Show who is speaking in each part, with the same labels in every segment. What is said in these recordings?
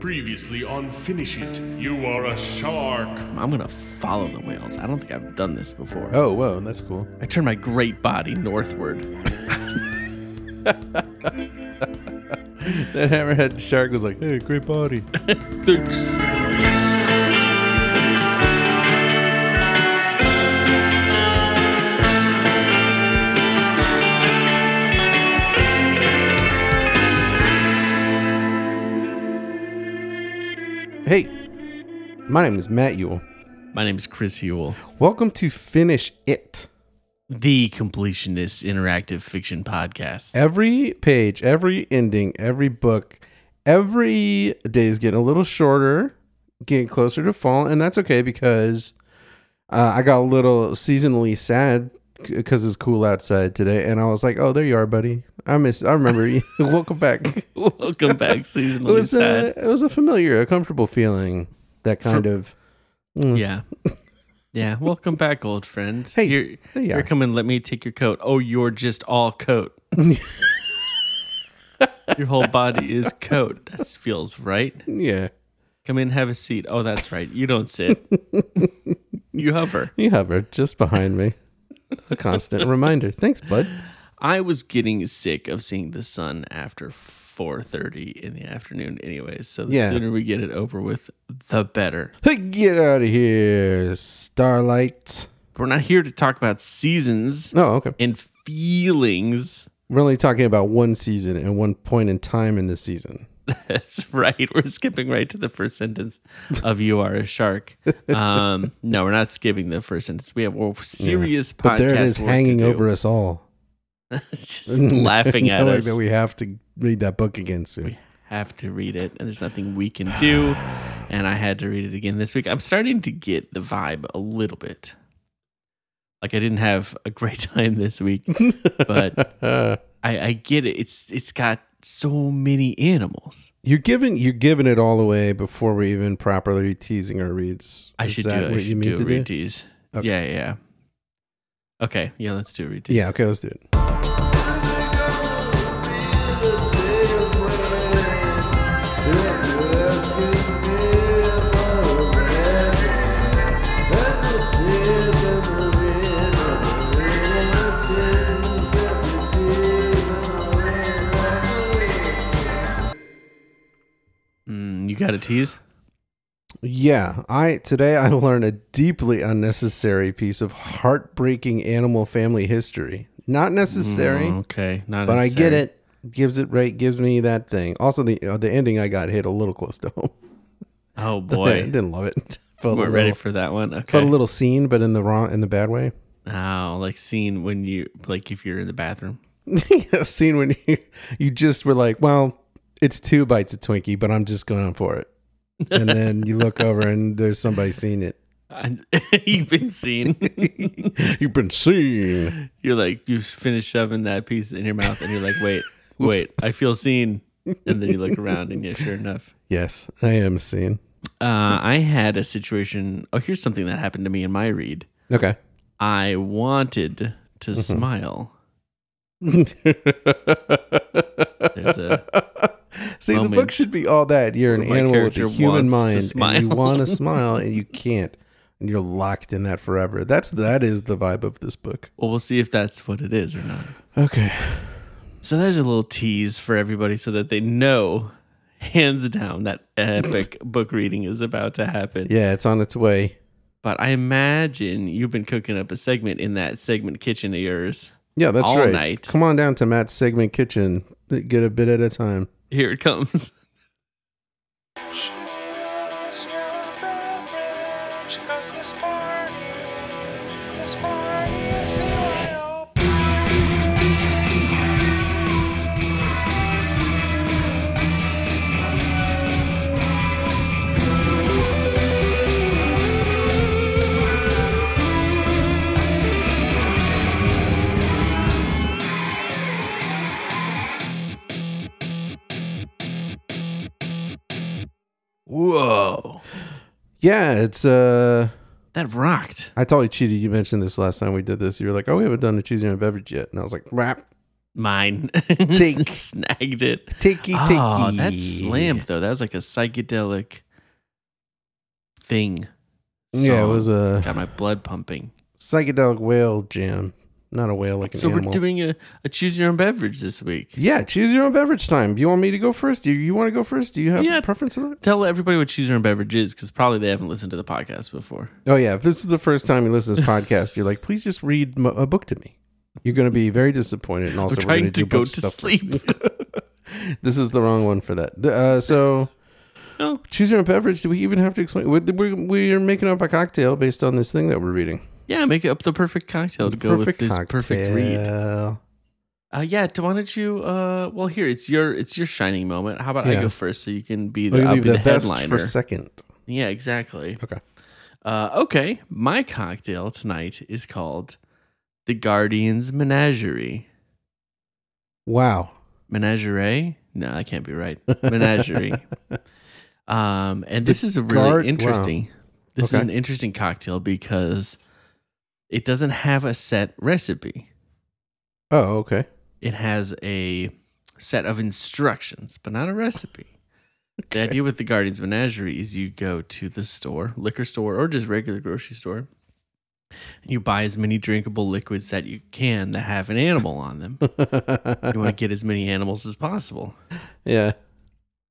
Speaker 1: Previously on Finish It, you are a shark.
Speaker 2: I'm gonna follow the whales. I don't think I've done this before.
Speaker 3: Oh, whoa, that's cool.
Speaker 2: I turn my great body northward.
Speaker 3: That hammerhead shark was like, "Hey, great body."
Speaker 2: Thanks.
Speaker 3: Hey, my name is Matt Yule.
Speaker 2: My name is Chris Yule.
Speaker 3: Welcome to Finish It.
Speaker 2: the completionist interactive fiction podcast.
Speaker 3: Every page, every ending, every book, every day is getting a little shorter, getting closer to fall, and that's okay because uh, I got a little seasonally sad because it's cool outside today, and I was like, "Oh, there you are, buddy. I miss. I remember you. Welcome back."
Speaker 2: Welcome back,
Speaker 3: It
Speaker 2: seasonally
Speaker 3: was
Speaker 2: sad.
Speaker 3: a, it was a familiar, a comfortable feeling. That kind of. mm.
Speaker 2: yeah. Yeah, welcome back, old friend.
Speaker 3: Hey,
Speaker 2: here,
Speaker 3: there you
Speaker 2: here,
Speaker 3: are.
Speaker 2: coming. let me take your coat. Oh, you're just all coat. your whole body is coat. That feels right.
Speaker 3: Yeah.
Speaker 2: Come in, have a seat. Oh, that's right. You don't sit. you hover.
Speaker 3: You hover just behind me. A constant reminder. Thanks, bud.
Speaker 2: I was getting sick of seeing the sun after 4:30 in the afternoon anyways. So the
Speaker 3: Yeah.
Speaker 2: sooner we get it over with, the better.
Speaker 3: Hey, Get out of here, Starlight.
Speaker 2: We're not here to talk about seasons
Speaker 3: Oh, okay.
Speaker 2: and feelings.
Speaker 3: We're only talking about one season and one point in time in the season.
Speaker 2: That's right. We're skipping right to the first sentence of "You Are a Shark." Um, no, we're not skipping the first sentence. We have a serious podcast.
Speaker 3: But there it is hanging over us all.
Speaker 2: just laughing at us.
Speaker 3: that we have to read that book again soon.
Speaker 2: We have to read it, and there's nothing we can do. And I had to read it again this week. I'm starting to get the vibe a little bit. Like I didn't have a great time this week, but I, I get it. It's it's got so many animals.
Speaker 3: you're giving you're giving it all away before we're even properly teasing our reads.
Speaker 2: I
Speaker 3: Is
Speaker 2: should do
Speaker 3: that.
Speaker 2: I
Speaker 3: what
Speaker 2: should
Speaker 3: you mean
Speaker 2: do
Speaker 3: to do?
Speaker 2: tease.
Speaker 3: Okay.
Speaker 2: Yeah, yeah, yeah. Okay, yeah, let's do a read tease.
Speaker 3: Yeah. Okay. Let's do it.
Speaker 2: Got a tease?
Speaker 3: Yeah, I today I learned a deeply unnecessary piece of heartbreaking animal family history. Not necessary,
Speaker 2: Mm, okay, not
Speaker 3: but I get it. Gives it right. Gives me that thing. Also, the uh, the ending I got hit a little close to home.
Speaker 2: Oh boy, I
Speaker 3: didn't love it. Felt a
Speaker 2: weren't ready for that one. Okay.
Speaker 3: felt a little scene, but in the wrong in the bad way.
Speaker 2: Oh, like seeing when you like if you're in the bathroom.
Speaker 3: yeah, scene when you you just were like, well, it's two bites of Twinkie, but I'm just going for it. And then you look over and there's somebody seeing it.
Speaker 2: You've been seen.
Speaker 3: You've been seen.
Speaker 2: you're like you finish shoving that piece in your mouth, and you're like, wait, wait, I feel seen. And then you look around, and yeah, sure enough.
Speaker 3: Yes, I am seen.
Speaker 2: Uh, I had a situation. Oh, here's something that happened to me in my read.
Speaker 3: Okay.
Speaker 2: I wanted to
Speaker 3: Mm-hmm.
Speaker 2: smile. There's a
Speaker 3: See, the book should be all that. You're an
Speaker 2: my
Speaker 3: animal with a human mind, and you want to smile, and you can't, and you're locked in that forever. That's that is the vibe of this book.
Speaker 2: well, we'll see if that's what it is or not.
Speaker 3: Okay.
Speaker 2: So there's a little tease for everybody so that they know, hands down, that epic book reading is about to happen.
Speaker 3: Yeah, it's on its way.
Speaker 2: But I imagine you've been cooking up a segment in that segment kitchen of yours.
Speaker 3: Yeah, that's
Speaker 2: All
Speaker 3: right.
Speaker 2: night.
Speaker 3: Come on down to Matt's segment kitchen. Get a bit at a time.
Speaker 2: Here it comes. Whoa.
Speaker 3: Yeah, it's uh
Speaker 2: That rocked.
Speaker 3: I totally cheated. You mentioned this last time we did this. You were like, "Oh, we haven't done a choosing a beverage yet," and I was like, "Rap."
Speaker 2: Mine.
Speaker 3: Take.
Speaker 2: Snagged it.
Speaker 3: Takey,
Speaker 2: Oh,
Speaker 3: takey.
Speaker 2: that slammed though. That was like a psychedelic thing.
Speaker 3: Yeah, it was a
Speaker 2: got my blood pumping.
Speaker 3: psychedelic whale jam. Not a whale like an
Speaker 2: So
Speaker 3: animal.
Speaker 2: we're doing a, a choose your own beverage this week.
Speaker 3: yeah, choose your own beverage time. Do you want me to go first? Do you, you want to go first? Do you have
Speaker 2: Yeah.
Speaker 3: a preference about it?
Speaker 2: Tell everybody what choose your own beverage is, because probably they haven't listened to the podcast before.
Speaker 3: Oh yeah, if this is the first time you listen to this podcast, you're like, please just read m- a book to me. You're going to be very disappointed, and also
Speaker 2: We're
Speaker 3: we're
Speaker 2: trying
Speaker 3: gonna do
Speaker 2: go to sleep.
Speaker 3: this is the wrong one for that. Uh, so,
Speaker 2: Oh.
Speaker 3: choose your own beverage. Do we even have to explain? We're, we're, we're making up a cocktail based on this thing that we're reading.
Speaker 2: Yeah, make up the perfect cocktail to go with this perfect read. Uh, yeah, why don't you? Uh, well, here it's your it's your shining moment. How about I go first so you can be the, I'll be
Speaker 3: the,
Speaker 2: the,
Speaker 3: best
Speaker 2: headliner.
Speaker 3: for second.
Speaker 2: yeah, exactly.
Speaker 3: Okay.
Speaker 2: Uh, okay, my cocktail tonight is called the Guardian's Menagerie.
Speaker 3: Wow.
Speaker 2: Menagerie? No, that can't be right. Menagerie. um, and this is a really
Speaker 3: guard- wow.
Speaker 2: interesting. This is an interesting cocktail because it doesn't have a set recipe.
Speaker 3: Oh, okay.
Speaker 2: It has a set of instructions, but not a recipe. The idea with the Guardian's Menagerie is you go to the store, liquor store, or just regular grocery store, and you buy as many drinkable liquids that you can that have an animal on them. You want to get as many animals as possible.
Speaker 3: yeah.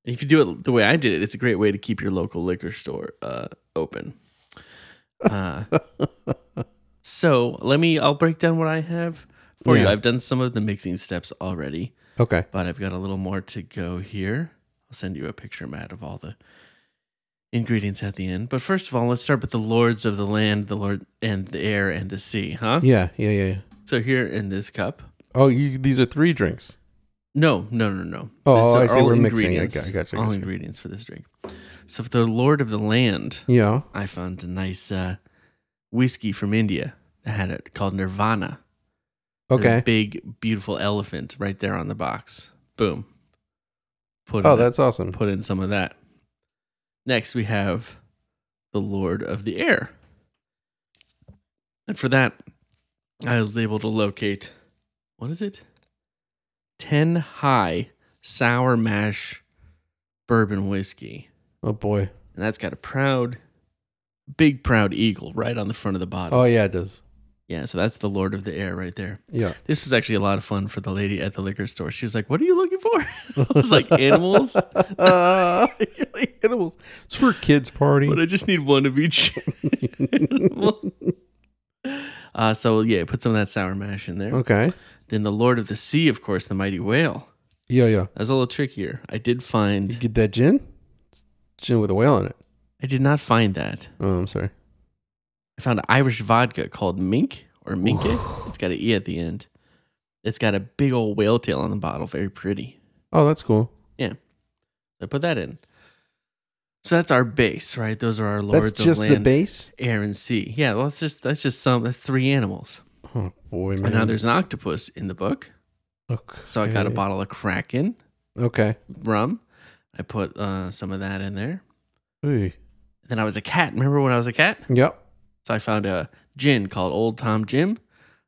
Speaker 2: And if you do it the way I did it, it's a great way to keep your local liquor store uh, open. Uh, so let me, I'll break down what I have for you. I've done some of the mixing steps already,
Speaker 3: Okay.
Speaker 2: but I've got a little more to go here. I'll send you a picture, Matt, of all the ingredients at the end. But first of all, let's start with the lords of the land, the lord and the air and the sea, huh?
Speaker 3: Yeah. Yeah. Yeah. yeah.
Speaker 2: So here in this cup,
Speaker 3: Oh, you, these are three drinks.
Speaker 2: No, no, no, no.
Speaker 3: Oh,
Speaker 2: These
Speaker 3: I see. We're mixing. I got- I
Speaker 2: All
Speaker 3: gotcha.
Speaker 2: ingredients for this drink. So for the Lord of the Land,
Speaker 3: Yeah.
Speaker 2: I found a nice uh, whiskey from India that had it called Nirvana.
Speaker 3: Okay.
Speaker 2: big, beautiful elephant right there on the box. Boom. Put
Speaker 3: Oh, that's awesome.
Speaker 2: put in some of that. Next, we have the Lord of the Air. And for that, I was able to locate what is it? 10 high sour mash bourbon whiskey.
Speaker 3: Oh boy.
Speaker 2: And that's got a proud, big, proud eagle right on the front of the bottle.
Speaker 3: Oh yeah, it does.
Speaker 2: Yeah, so that's the Lord of the Air right there.
Speaker 3: Yeah.
Speaker 2: This was actually a lot of fun for the lady at the liquor store. She was like, What are you looking for? I was like, Animals?
Speaker 3: uh, animals. It's for a kids party.
Speaker 2: But I just need one of each. uh, so, yeah, put some of that sour mash in there.
Speaker 3: okay.
Speaker 2: Then the Lord of the Sea, of course, the mighty whale.
Speaker 3: Yeah, yeah.
Speaker 2: That was a little trickier. I did find.
Speaker 3: You get that gin? Gin with a whale in it.
Speaker 2: I did not find that.
Speaker 3: Oh, I'm sorry.
Speaker 2: I found Irish vodka called Mink or Minke. it's got an E at the end. It's got a big old whale tail on the bottle. Very pretty.
Speaker 3: Oh, that's cool. Yeah.
Speaker 2: I put that in. So that's our base, right? Those are our lords
Speaker 3: that's just
Speaker 2: of
Speaker 3: the
Speaker 2: land,
Speaker 3: base.
Speaker 2: air, and sea. Yeah, well, that's just that's just some that's three animals.
Speaker 3: Oh boy, man.
Speaker 2: And now there's an octopus in the book.
Speaker 3: Okay.
Speaker 2: So I got a bottle of Kraken
Speaker 3: Okay.
Speaker 2: rum. I put uh, some of that in there.
Speaker 3: Ooh.
Speaker 2: Then I was a cat. Remember when I was a cat?
Speaker 3: Yep.
Speaker 2: So I found a gin called Old Tom Jim.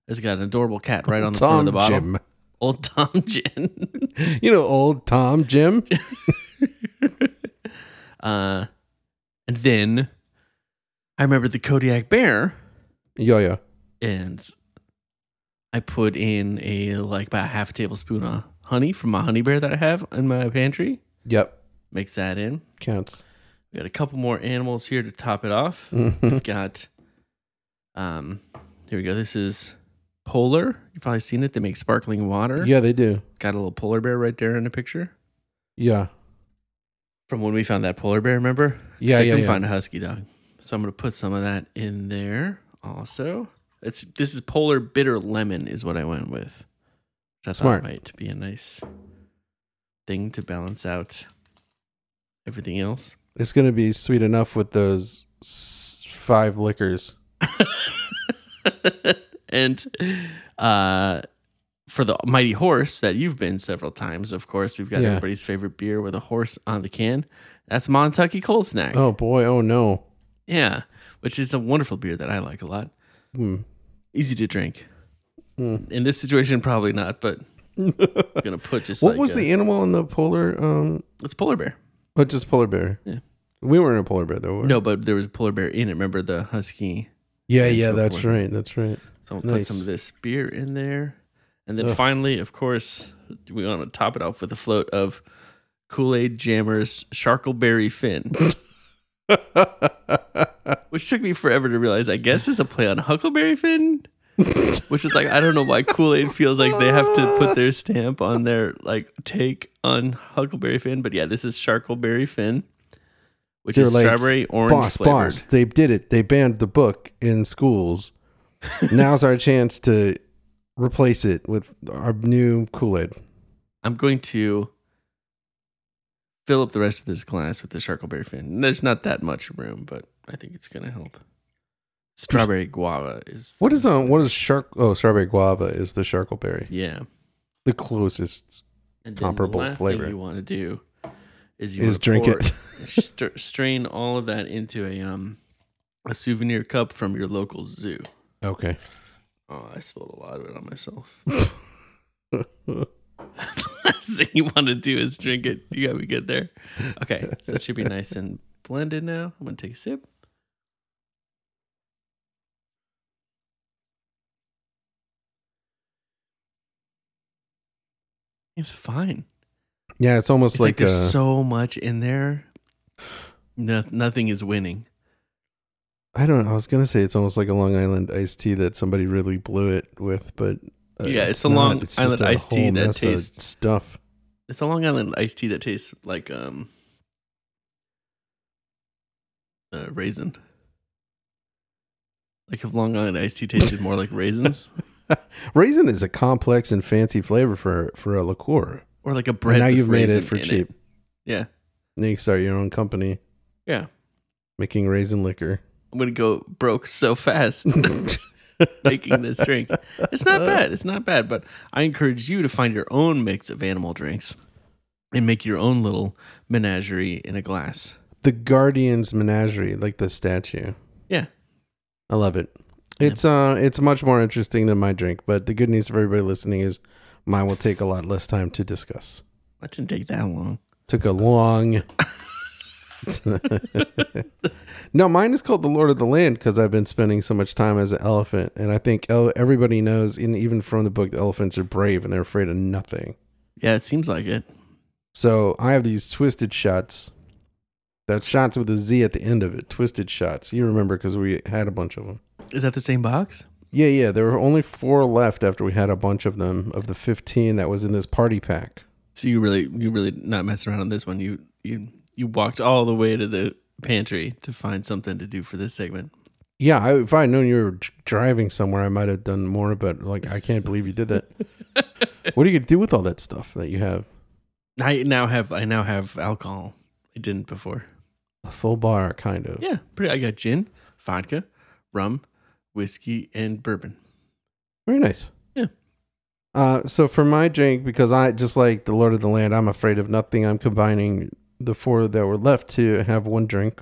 Speaker 2: It's got an adorable cat right on the front of the bottle.
Speaker 3: Jim.
Speaker 2: Old Tom Gin.
Speaker 3: You know, old Tom Jim.
Speaker 2: uh, and then I remember the Kodiak Bear,
Speaker 3: yeah, yeah.
Speaker 2: and I put in a like about half a tablespoon of honey from my honey bear that I have in my pantry.
Speaker 3: Yep.
Speaker 2: Mix that in.
Speaker 3: Counts.
Speaker 2: We got a couple more animals here to top it off. We've got, um, here we go. This is Polar. You've probably seen it. They make sparkling water.
Speaker 3: yeah, they do.
Speaker 2: Got a little polar bear right there in the picture
Speaker 3: Yeah.
Speaker 2: from when we found that polar bear. Remember?
Speaker 3: Yeah,
Speaker 2: So I
Speaker 3: yeah,
Speaker 2: couldn't
Speaker 3: yeah.
Speaker 2: find a husky dog, so I'm gonna put some of that in there. Also, it's this is polar bitter lemon is what I went with. That's
Speaker 3: Smart.
Speaker 2: might be a nice thing to balance out everything else.
Speaker 3: It's gonna be sweet enough with those five liquors.
Speaker 2: and uh, for the mighty horse that you've been several times, of course, we've got
Speaker 3: Yeah.
Speaker 2: everybody's favorite beer with a horse on the can. That's Montucky Cold Snack.
Speaker 3: Oh boy. Oh no.
Speaker 2: Yeah, which is a wonderful beer that I like a lot.
Speaker 3: Hmm.
Speaker 2: Easy to drink.
Speaker 3: Hmm.
Speaker 2: In this situation, probably not, but I'm gonna put just
Speaker 3: what
Speaker 2: like
Speaker 3: was
Speaker 2: a-
Speaker 3: the animal in the polar? Um,
Speaker 2: It's polar bear.
Speaker 3: Oh, just polar bear.
Speaker 2: Yeah.
Speaker 3: We weren't a polar bear though. were we?
Speaker 2: No, but there was a polar bear in it. Remember the husky?
Speaker 3: Yeah, yeah, that's right. That's right.
Speaker 2: So I'll put some
Speaker 3: Nice.
Speaker 2: of this beer in there, and then
Speaker 3: Ugh.
Speaker 2: finally, of course, we want to top it off with a float of Kool Aid Jammers Sharkleberry Finn, which took me forever to realize. I guess is a play on Huckleberry Finn, which is like I don't know why Kool Aid feels like they have to put their stamp on their like take on Huckleberry Finn, but yeah, this is Sharkleberry Finn, which
Speaker 3: They're
Speaker 2: is
Speaker 3: like,
Speaker 2: strawberry orange
Speaker 3: boss,
Speaker 2: flavored.
Speaker 3: boss, they did it. They banned the book in schools. Now's our chance to replace it with our new Kool Aid.
Speaker 2: I'm going to fill up the rest of this glass with the Sharkleberry Finn. There's not that much room, but I think it's going to help. Strawberry guava is
Speaker 3: What is um? What is shark? Oh, strawberry guava is the sharkleberry,
Speaker 2: yeah.
Speaker 3: the closest.
Speaker 2: And
Speaker 3: Comparable
Speaker 2: the last
Speaker 3: flavor.
Speaker 2: Thing you want to do is you
Speaker 3: Is drink it.
Speaker 2: stir- strain all of that into a um a souvenir cup from your local zoo.
Speaker 3: Okay.
Speaker 2: Oh, I spilled a lot of it on myself. Last thing you want to do is drink it. You got me good there. Okay, so it should be nice and blended now. I'm gonna take a sip. It's fine.
Speaker 3: yeah, it's almost
Speaker 2: It's like,
Speaker 3: like, uh,
Speaker 2: there's
Speaker 3: a,
Speaker 2: so much in there. No, nothing is winning.
Speaker 3: I don't know. I was gonna say it's almost like a Long Island iced tea that somebody really blew it with, but uh,
Speaker 2: Yeah, it's a Long
Speaker 3: It's
Speaker 2: Island iced tea that tastes-
Speaker 3: stuff.
Speaker 2: It's a Long Island iced tea that tastes like um uh, raisin. Like if Long Island iced tea tasted more like raisins,
Speaker 3: Raisin is a complex and fancy flavor for for a liqueur.
Speaker 2: or like a bread.
Speaker 3: now you've made it for cheap.
Speaker 2: Yeah,
Speaker 3: Then you start your own company
Speaker 2: yeah.
Speaker 3: making raisin liquor.
Speaker 2: I'm gonna go broke so fast making this drink. It's not bad. It's not bad, but I encourage you to find your own mix of animal drinks and make your own little menagerie in a glass.
Speaker 3: the Guardians Menagerie, like the statue.
Speaker 2: Yeah.
Speaker 3: I love it. It's uh it's much more interesting than my drink, but the good news for everybody listening is mine will take a lot less time to discuss.
Speaker 2: That didn't take that long.
Speaker 3: Took a long No, mine is called The Lord of the Land because I've been spending so much time as an elephant and I think everybody knows and even from the book the elephants are brave and they're afraid of nothing.
Speaker 2: Yeah, it seems like it.
Speaker 3: So I have these twisted shots. That shots with a Z at the end of it. Twisted shots. You remember because we had a bunch of them.
Speaker 2: Is that the same box?
Speaker 3: Yeah, yeah. There were only four left after we had a bunch of them of the fifteen that was in this party pack.
Speaker 2: So you really, you really not messing around on this one. You, you, you walked all the way to the pantry to find something to do for this segment.
Speaker 3: Yeah, I, if I had known you were driving somewhere, I might have done more. But like, I can't believe you did that. what are you gonna do with all that stuff that you have?
Speaker 2: I now have, I now have alcohol. I didn't before.
Speaker 3: A full bar, kind of.
Speaker 2: Yeah, pretty. I got gin, vodka, rum, whiskey, and bourbon.
Speaker 3: Very nice.
Speaker 2: Yeah.
Speaker 3: Uh, so for my drink, because I just like the Lord of the Land, I'm afraid of nothing. I'm combining the four that were left to have one drink.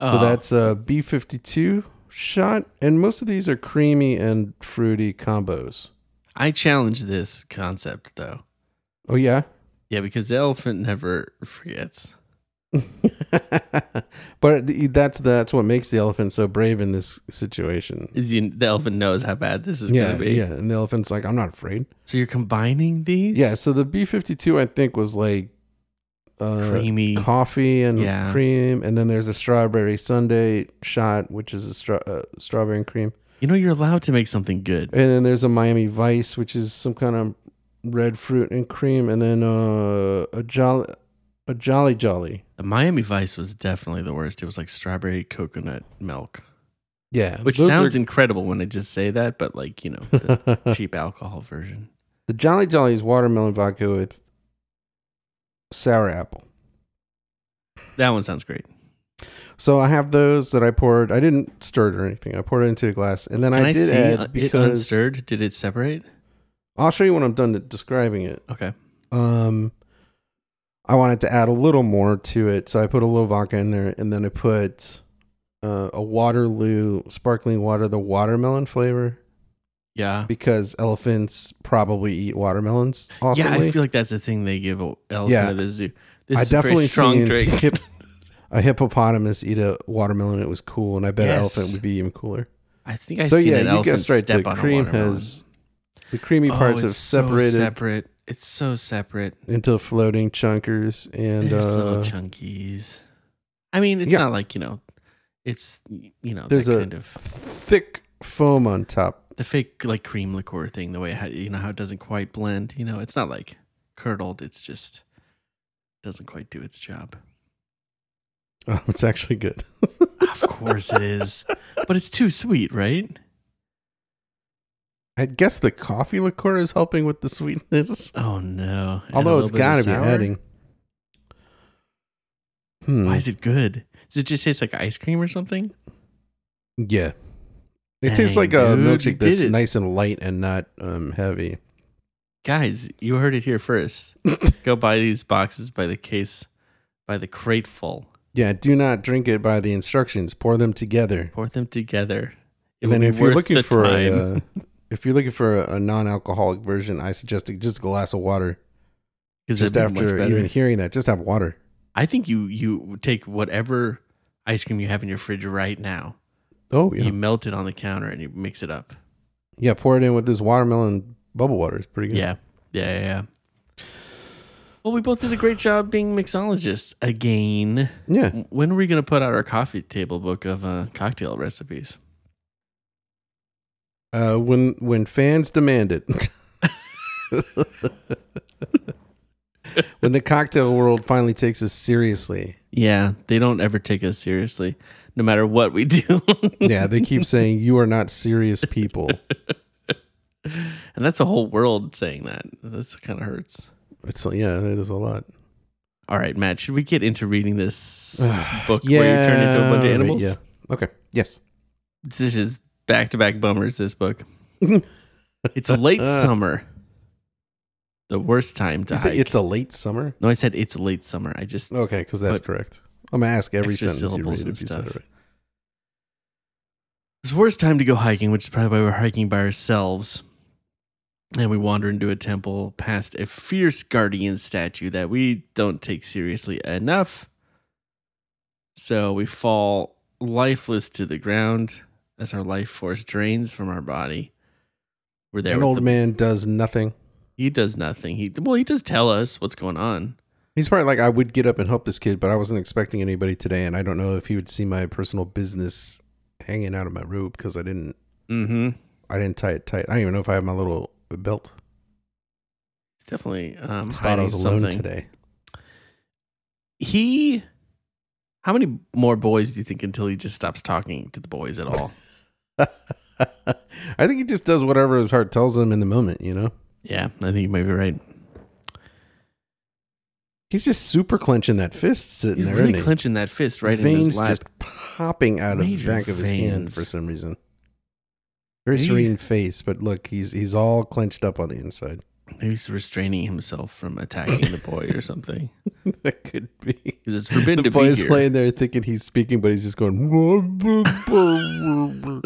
Speaker 3: So
Speaker 2: Oh,
Speaker 3: that's a B52 shot, and most of these are creamy and fruity combos.
Speaker 2: I challenge this concept though.
Speaker 3: Oh yeah,
Speaker 2: Yeah, because the elephant never forgets.
Speaker 3: but that's that's what makes the elephant so brave in this situation.
Speaker 2: Is you, the elephant knows how bad this is
Speaker 3: Yeah,
Speaker 2: gonna be.
Speaker 3: yeah, and the elephant's like, I'm not afraid.
Speaker 2: So you're combining these?
Speaker 3: Yeah, so the B52 I think was like uh,
Speaker 2: Creamy.
Speaker 3: coffee and
Speaker 2: Yeah.
Speaker 3: cream, and then there's a strawberry sundae shot, which is a stra- uh, strawberry and cream,
Speaker 2: You know, you're allowed to make something good.
Speaker 3: and then there's a Miami Vice, which is some kind of red fruit and cream, and then uh, a jolly, a Jolly Jolly.
Speaker 2: The Miami Vice was definitely the worst. It was like strawberry coconut milk,
Speaker 3: Yeah,
Speaker 2: which sounds
Speaker 3: are-
Speaker 2: incredible when I just say that, but like, you know, the cheap alcohol version.
Speaker 3: the Jolly Jolly is watermelon vodka with sour apple.
Speaker 2: That one sounds great.
Speaker 3: So I have those that I poured. I didn't stir it or anything. I poured it into a glass, and then
Speaker 2: Can
Speaker 3: I,
Speaker 2: I,
Speaker 3: did
Speaker 2: see
Speaker 3: add
Speaker 2: uh, it
Speaker 3: because
Speaker 2: unstirred? Did it separate?
Speaker 3: I'll show you when I'm done describing it.
Speaker 2: Okay.
Speaker 3: Um, I wanted to add a little more to it, so I put a little vodka in there, and then I put uh, a Waterloo sparkling water, the watermelon flavor.
Speaker 2: Yeah.
Speaker 3: because elephants probably eat watermelons. Also,
Speaker 2: Yeah, I feel like that's the thing they give a elephant
Speaker 3: Yeah.
Speaker 2: at the zoo. This
Speaker 3: I
Speaker 2: is a
Speaker 3: definitely
Speaker 2: strong
Speaker 3: seen
Speaker 2: drink.
Speaker 3: hip- a hippopotamus eat a watermelon. It was cool, and I bet an
Speaker 2: Yes.
Speaker 3: elephant would be even cooler.
Speaker 2: I think I've
Speaker 3: so
Speaker 2: seen
Speaker 3: yeah,
Speaker 2: an
Speaker 3: you
Speaker 2: elephant
Speaker 3: guessed right. The cream has the creamy
Speaker 2: Oh,
Speaker 3: parts have
Speaker 2: it's so
Speaker 3: separated
Speaker 2: separate. It's so separate.
Speaker 3: into floating chunkers, and
Speaker 2: There's
Speaker 3: uh,
Speaker 2: little chunkies. I mean, it's
Speaker 3: yeah.
Speaker 2: not like you know, it's you know
Speaker 3: There's
Speaker 2: that
Speaker 3: a-
Speaker 2: kind of
Speaker 3: thick foam on top.
Speaker 2: the fake like cream liqueur thing. The way how, you know how it doesn't quite blend. You know, it's not like curdled. It's just doesn't quite do its job.
Speaker 3: Oh, it's actually good.
Speaker 2: of course it is, but it's too sweet, right?
Speaker 3: I guess the coffee liqueur is helping with the sweetness,
Speaker 2: Oh no! And
Speaker 3: although it's got to be adding. Hmm.
Speaker 2: Why is it good? Does it just taste like ice cream or something?
Speaker 3: Yeah. It tastes like a
Speaker 2: dude,
Speaker 3: milkshake that's nice and light and not um, heavy.
Speaker 2: Guys, you heard it here first. Go buy these boxes by the case, by the crateful.
Speaker 3: Yeah, do not drink it by the instructions. Pour them together.
Speaker 2: Pour them together. It
Speaker 3: and then if you're looking
Speaker 2: the
Speaker 3: for
Speaker 2: time.
Speaker 3: a, uh, if you're looking for a, a non-alcoholic version, I suggest just a glass of water. Just after even hearing that, just have water.
Speaker 2: I think you you take whatever ice cream you have in your fridge right now.
Speaker 3: Oh yeah,
Speaker 2: You melt it on the counter and you mix it up.
Speaker 3: yeah. Pour it in with this watermelon bubble water. It's pretty good.
Speaker 2: Yeah. Yeah, yeah, yeah. Well, we both did a great job being mixologists again.
Speaker 3: yeah.
Speaker 2: When are we going to put out our coffee table book of uh, cocktail recipes?
Speaker 3: Uh, when when fans demand it. when the cocktail world finally takes us seriously.
Speaker 2: Yeah, they don't ever take us seriously, no matter what we do.
Speaker 3: Yeah, they keep saying you are not serious people.
Speaker 2: and that's a whole world saying that. This kind of hurts.
Speaker 3: It's yeah, it is a lot.
Speaker 2: All right, Matt, should we get into reading this book where you turn into a bunch of animals?
Speaker 3: Yeah. Okay. Yes.
Speaker 2: This is back to back bummers, this book. it's a late uh. summer. The worst time to
Speaker 3: You
Speaker 2: hike.
Speaker 3: it's a late summer.
Speaker 2: no, I said it's late summer. I just
Speaker 3: Okay, because that's
Speaker 2: But
Speaker 3: correct. I'm gonna ask every sentence you read if you said it right.
Speaker 2: It's the worst time to go hiking, which is probably why we're hiking by ourselves. And we wander into a temple past a fierce guardian statue that we don't take seriously enough. So we fall lifeless to the ground as our life force drains from our body. We're there.
Speaker 3: An old
Speaker 2: the-
Speaker 3: man does nothing.
Speaker 2: He does nothing. He well, he does tell us what's going on.
Speaker 3: He's probably like, I would get up and help this kid, but I wasn't expecting anybody today, and I don't know if he would see my personal business hanging out of my robe because I didn't,
Speaker 2: Mm-hmm.
Speaker 3: I didn't tie it tight. I don't even know if I have my little belt.
Speaker 2: It's definitely um,
Speaker 3: I thought I was alone
Speaker 2: something.
Speaker 3: today.
Speaker 2: he how many more boys do you think until he just stops talking to the boys at all
Speaker 3: I think he just does whatever his heart tells him in the moment. You know,
Speaker 2: yeah i think you might be right
Speaker 3: he's just super clenching that fist sitting
Speaker 2: he's
Speaker 3: there,
Speaker 2: really
Speaker 3: isn't he?
Speaker 2: clenching that fist right in
Speaker 3: veins
Speaker 2: his lap
Speaker 3: just popping out of the
Speaker 2: Major
Speaker 3: back of his hand
Speaker 2: veins.
Speaker 3: for some reason. Very
Speaker 2: Maybe-
Speaker 3: serene face, but look, he's he's all clenched up on the inside.
Speaker 2: Maybe he's restraining himself from attacking the boy or something
Speaker 3: that could be.
Speaker 2: it's forbidden
Speaker 3: The
Speaker 2: to be
Speaker 3: boy's
Speaker 2: here
Speaker 3: laying there thinking he's speaking, but he's just going.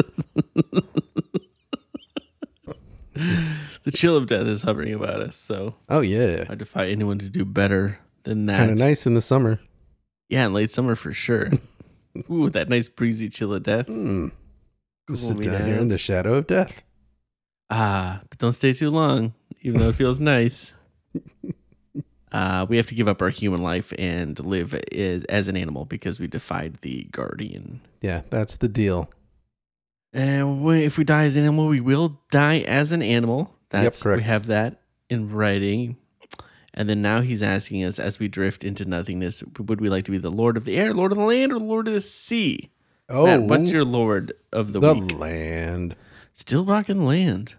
Speaker 2: the chill of death is hovering about us so
Speaker 3: oh yeah,
Speaker 2: i defy anyone to do better than that
Speaker 3: kind of nice in the summer.
Speaker 2: yeah in late summer for sure ooh that nice breezy chill of death
Speaker 3: Mm.
Speaker 2: Cool
Speaker 3: Sit down here in the shadow of death.
Speaker 2: Ah, but don't stay too long, even though it feels nice. Uh, we have to give up our human life and live as, as an animal because we defied the guardian.
Speaker 3: Yeah, that's the deal.
Speaker 2: And we, if we die as an animal, we will die as an animal. That's
Speaker 3: correct.
Speaker 2: we have that in writing. And then now he's asking us, as we drift into nothingness, would we like to be the Lord of the air, Lord of the land, or Lord of the sea?
Speaker 3: Oh,
Speaker 2: Matt, what's your Lord of the,
Speaker 3: the
Speaker 2: week?
Speaker 3: land?
Speaker 2: Still rocking land.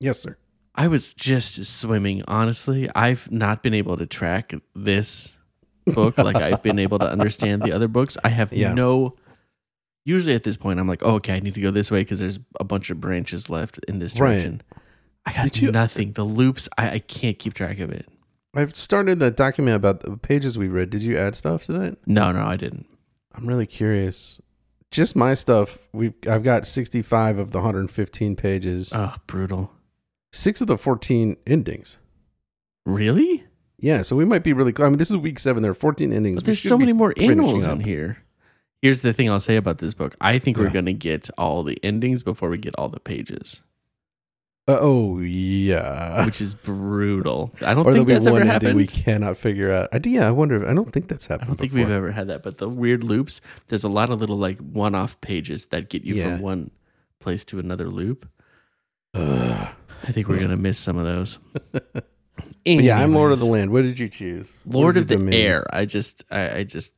Speaker 3: Yes, sir.
Speaker 2: I was just swimming. Honestly, I've not been able to track this book like I've been able to understand the other books. I have
Speaker 3: Yeah.
Speaker 2: no. Usually at this point, I'm like, oh, okay, I need to go this way because there's a bunch of branches left in this
Speaker 3: Right.
Speaker 2: direction. I got
Speaker 3: Did you-
Speaker 2: nothing. The loops, I, I can't keep track of it.
Speaker 3: I've started that document about the pages we read. Did you add stuff to that?
Speaker 2: No, no, I didn't.
Speaker 3: I'm really curious. just my stuff. We I've got 65 of the 115 pages.
Speaker 2: Oh, brutal.
Speaker 3: Six of the 14 endings.
Speaker 2: Really?
Speaker 3: Yeah, so we might be really. cl- I mean, this is week seven. There are 14 endings.
Speaker 2: But there's so many more animals in here. Here's the thing I'll say about this book. I think we're going to get all the endings before we get all the pages,
Speaker 3: Uh, oh yeah.
Speaker 2: which is brutal. I don't
Speaker 3: or there'll
Speaker 2: think
Speaker 3: be
Speaker 2: that's
Speaker 3: one
Speaker 2: ever happened.
Speaker 3: we cannot figure out. I, yeah, I wonder. If, I don't think that's happened.
Speaker 2: I don't think
Speaker 3: before.
Speaker 2: we've ever had that, but the weird loops, there's a lot of little like one-off pages that get you
Speaker 3: Yeah.
Speaker 2: from one place to another loop.
Speaker 3: Ugh.
Speaker 2: I think we're gonna miss some of those.
Speaker 3: Yeah, I'm Lord of the Land. What did you choose?
Speaker 2: Lord of the
Speaker 3: domain?
Speaker 2: Air. I just, I, I just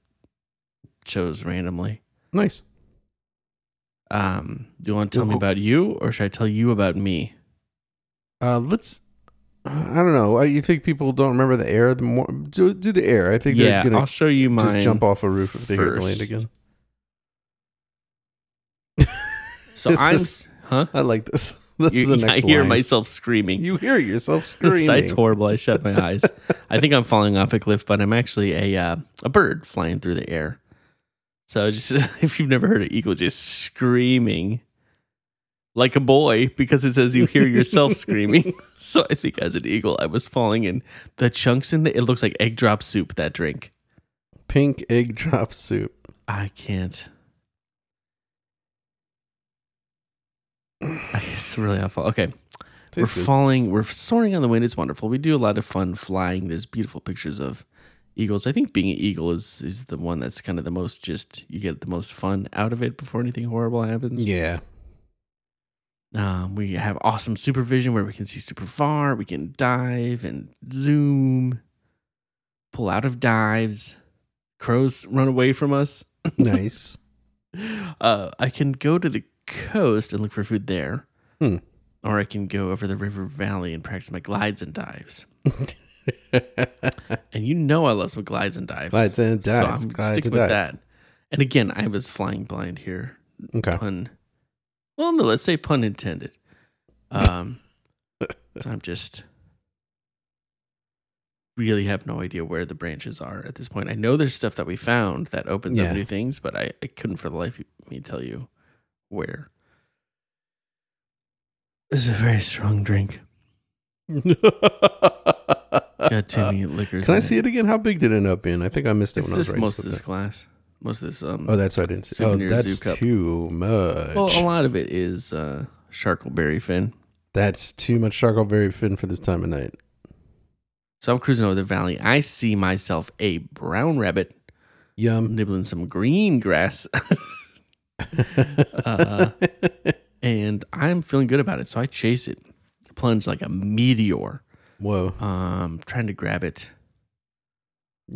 Speaker 2: chose randomly.
Speaker 3: Nice.
Speaker 2: Um, do you want to tell me about you, or should I tell you about me?
Speaker 3: Uh, let's. I don't know. Uh, You think people don't remember the air? The more do, do the air. I think
Speaker 2: Yeah,
Speaker 3: they're gonna
Speaker 2: I'll show you mine.
Speaker 3: just jump off a roof if they hear the land again.
Speaker 2: So
Speaker 3: This
Speaker 2: I'm,
Speaker 3: is-
Speaker 2: huh?
Speaker 3: I like this. The,
Speaker 2: You,
Speaker 3: the
Speaker 2: I hear
Speaker 3: line.
Speaker 2: myself screaming.
Speaker 3: You hear yourself screaming.
Speaker 2: the sight's horrible. I shut my eyes. I think I'm falling off a cliff, but I'm actually a uh, a bird flying through the air. So just if you've never heard an eagle just screaming like a boy because it says you hear yourself screaming. So I think as an eagle, I was falling in the chunks in the. It looks like egg drop soup. That drink.
Speaker 3: Pink egg drop soup.
Speaker 2: I can't. It's really awful. Okay. We're
Speaker 3: good.
Speaker 2: falling, we're soaring on the wind. It's wonderful. We do a lot of fun flying. There's beautiful pictures of eagles. I think being an eagle is is the one that's kind of the most just you get the most fun out of it before anything horrible happens.
Speaker 3: Yeah.
Speaker 2: Um, we have awesome supervision where we can see super far. We can dive and zoom, pull out of dives. Crows run away from us.
Speaker 3: Nice.
Speaker 2: Uh, I can go to the coast and look for food there.
Speaker 3: Hmm.
Speaker 2: Or I can go over the river valley and practice my glides and dives. And you know I love some glides and dives.
Speaker 3: Glides and dives.
Speaker 2: So I'm
Speaker 3: glides and
Speaker 2: with
Speaker 3: dives.
Speaker 2: that. And again, I was flying blind here.
Speaker 3: okay.
Speaker 2: Pun. Well, no, let's say pun intended. Um, so I'm just really have no idea where the branches are at this point. I know there's stuff that we found that opens
Speaker 3: Yeah.
Speaker 2: up new things, but I, I couldn't for the life of me tell you where. This is a very strong drink. It's got too many liquors.
Speaker 3: Can I
Speaker 2: in
Speaker 3: see it again? How big did it end up in? I think I missed it
Speaker 2: It's
Speaker 3: when I was
Speaker 2: this most of this glass. Most of this um
Speaker 3: Oh, that's why I didn't see. Oh,
Speaker 2: Souvenir
Speaker 3: that's
Speaker 2: cup.
Speaker 3: too much.
Speaker 2: well a lot of it is uh Sharkleberry Finn.
Speaker 3: that's too much Sharkleberry Finn for this time of night.
Speaker 2: So I'm cruising over the valley. I see myself a brown rabbit
Speaker 3: Yum.
Speaker 2: nibbling some green grass. uh, and I'm feeling good about it. So I chase it, plunge like a meteor.
Speaker 3: Whoa.
Speaker 2: Um, trying to grab it.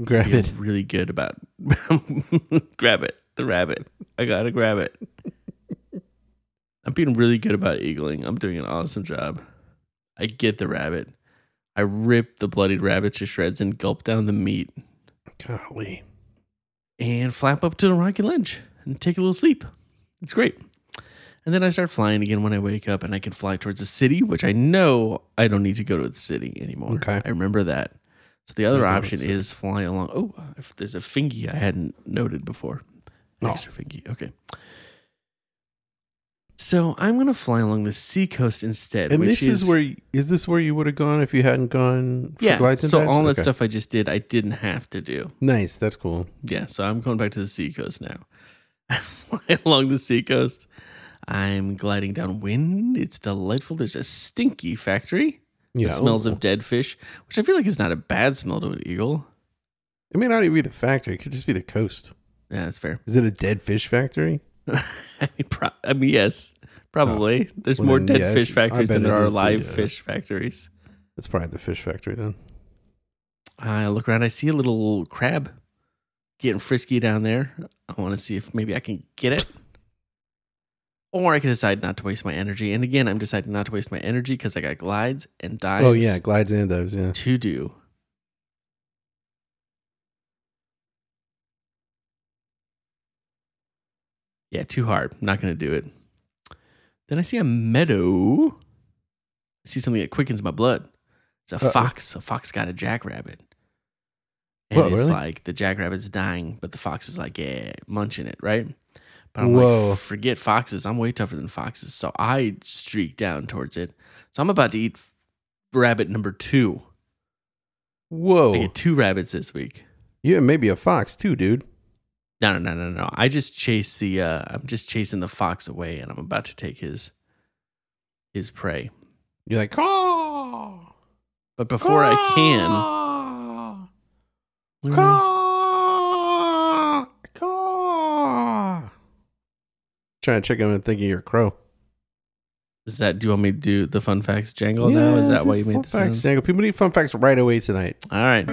Speaker 3: Grab
Speaker 2: Feel
Speaker 3: it.
Speaker 2: really good about grab it, the rabbit. I gotta grab it. I'm being really good about eagling. I'm doing an awesome job. I get the rabbit. I rip the bloodied rabbit to shreds and gulp down the meat
Speaker 3: Golly.
Speaker 2: and flap up to the rocky ledge and take a little sleep. It's great. And then I start flying again when I wake up and I can fly towards the city, which I know I don't need to go to the city anymore.
Speaker 3: Okay.
Speaker 2: I remember that. So the other
Speaker 3: Yeah, go to
Speaker 2: option is flying along. Oh, if there's a fingy I hadn't noted before.
Speaker 3: Oh.
Speaker 2: Extra fingy. Okay. So I'm going to fly along the sea coast instead.
Speaker 3: And
Speaker 2: which
Speaker 3: this is, where you, is this where you would have gone if you hadn't gone for
Speaker 2: yeah. So all that
Speaker 3: Okay.
Speaker 2: stuff I just did, I didn't have to do.
Speaker 3: Nice. That's cool.
Speaker 2: Yeah, so I'm going back to the sea-coast now. Fly along the sea-coast. I'm gliding downwind. It's delightful. There's a stinky factory.
Speaker 3: Yeah.
Speaker 2: It smells
Speaker 3: oh.
Speaker 2: of dead fish, which I feel like is not a bad smell to an eagle.
Speaker 3: It may not even be the factory. It could just be the coast.
Speaker 2: Yeah, that's fair.
Speaker 3: Is it a dead fish factory?
Speaker 2: I mean, pro- I mean yes, probably. There's
Speaker 3: well
Speaker 2: more dead
Speaker 3: yes,
Speaker 2: fish factories than there are
Speaker 3: is the,
Speaker 2: live
Speaker 3: uh,
Speaker 2: fish factories.
Speaker 3: That's probably the fish factory then.
Speaker 2: I look around. I see a little crab getting frisky down there. I want to see if maybe I can get it. Or I can decide not to waste my energy. And again, I'm deciding not to waste my energy because I got glides and dives
Speaker 3: Oh yeah, glides and dives. Yeah.
Speaker 2: to do. Yeah, too hard. I'm not going to do it. Then I see a meadow. I see something that quickens my blood. It's a
Speaker 3: Uh-oh.
Speaker 2: fox. A fox got a jackrabbit. And
Speaker 3: Whoa,
Speaker 2: it's
Speaker 3: really?
Speaker 2: like the jackrabbit's dying, but the fox is like, yeah, munching it, right? But I'm
Speaker 3: Whoa.
Speaker 2: like, forget foxes. I'm way tougher than foxes. So I streak down towards it. So I'm about to eat rabbit number two. I
Speaker 3: Whoa.
Speaker 2: get two rabbits this week.
Speaker 3: Yeah, maybe a fox too, dude.
Speaker 2: No, no, no, no, no. I just chase the. Uh, I'm just chasing the fox away, and I'm about to take his his prey.
Speaker 3: You're like, caw.
Speaker 2: But before I can,
Speaker 3: can. Caw. Caw. Trying to check him and thinking you're a crow.
Speaker 2: is that? Do you want me to do the fun facts jangle now? Is that why you made the
Speaker 3: facts?
Speaker 2: sounds?
Speaker 3: Django. People need fun facts right away tonight.
Speaker 2: All right.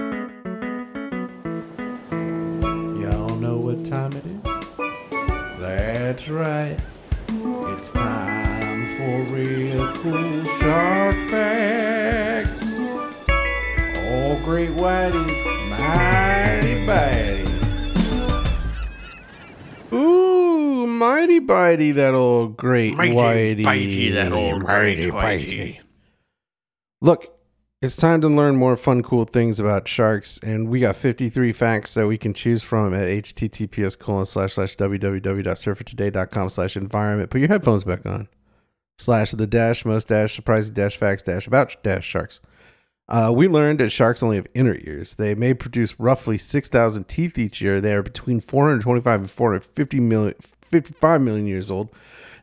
Speaker 3: Bitey, that old great whitey. Bitey, that old Mighty bitey. Look, it's time to learn more fun, cool things about sharks, and we got 53 facts that we can choose from at https colon slash slash www.surfertoday.com slash environment. Put your headphones back on. Slash the dash most dash surprising dash facts dash about dash sharks. Uh, we learned that sharks only have inner ears. They may produce roughly 6,000 teeth each year. They are between 425 and 450 million, 55 million years old.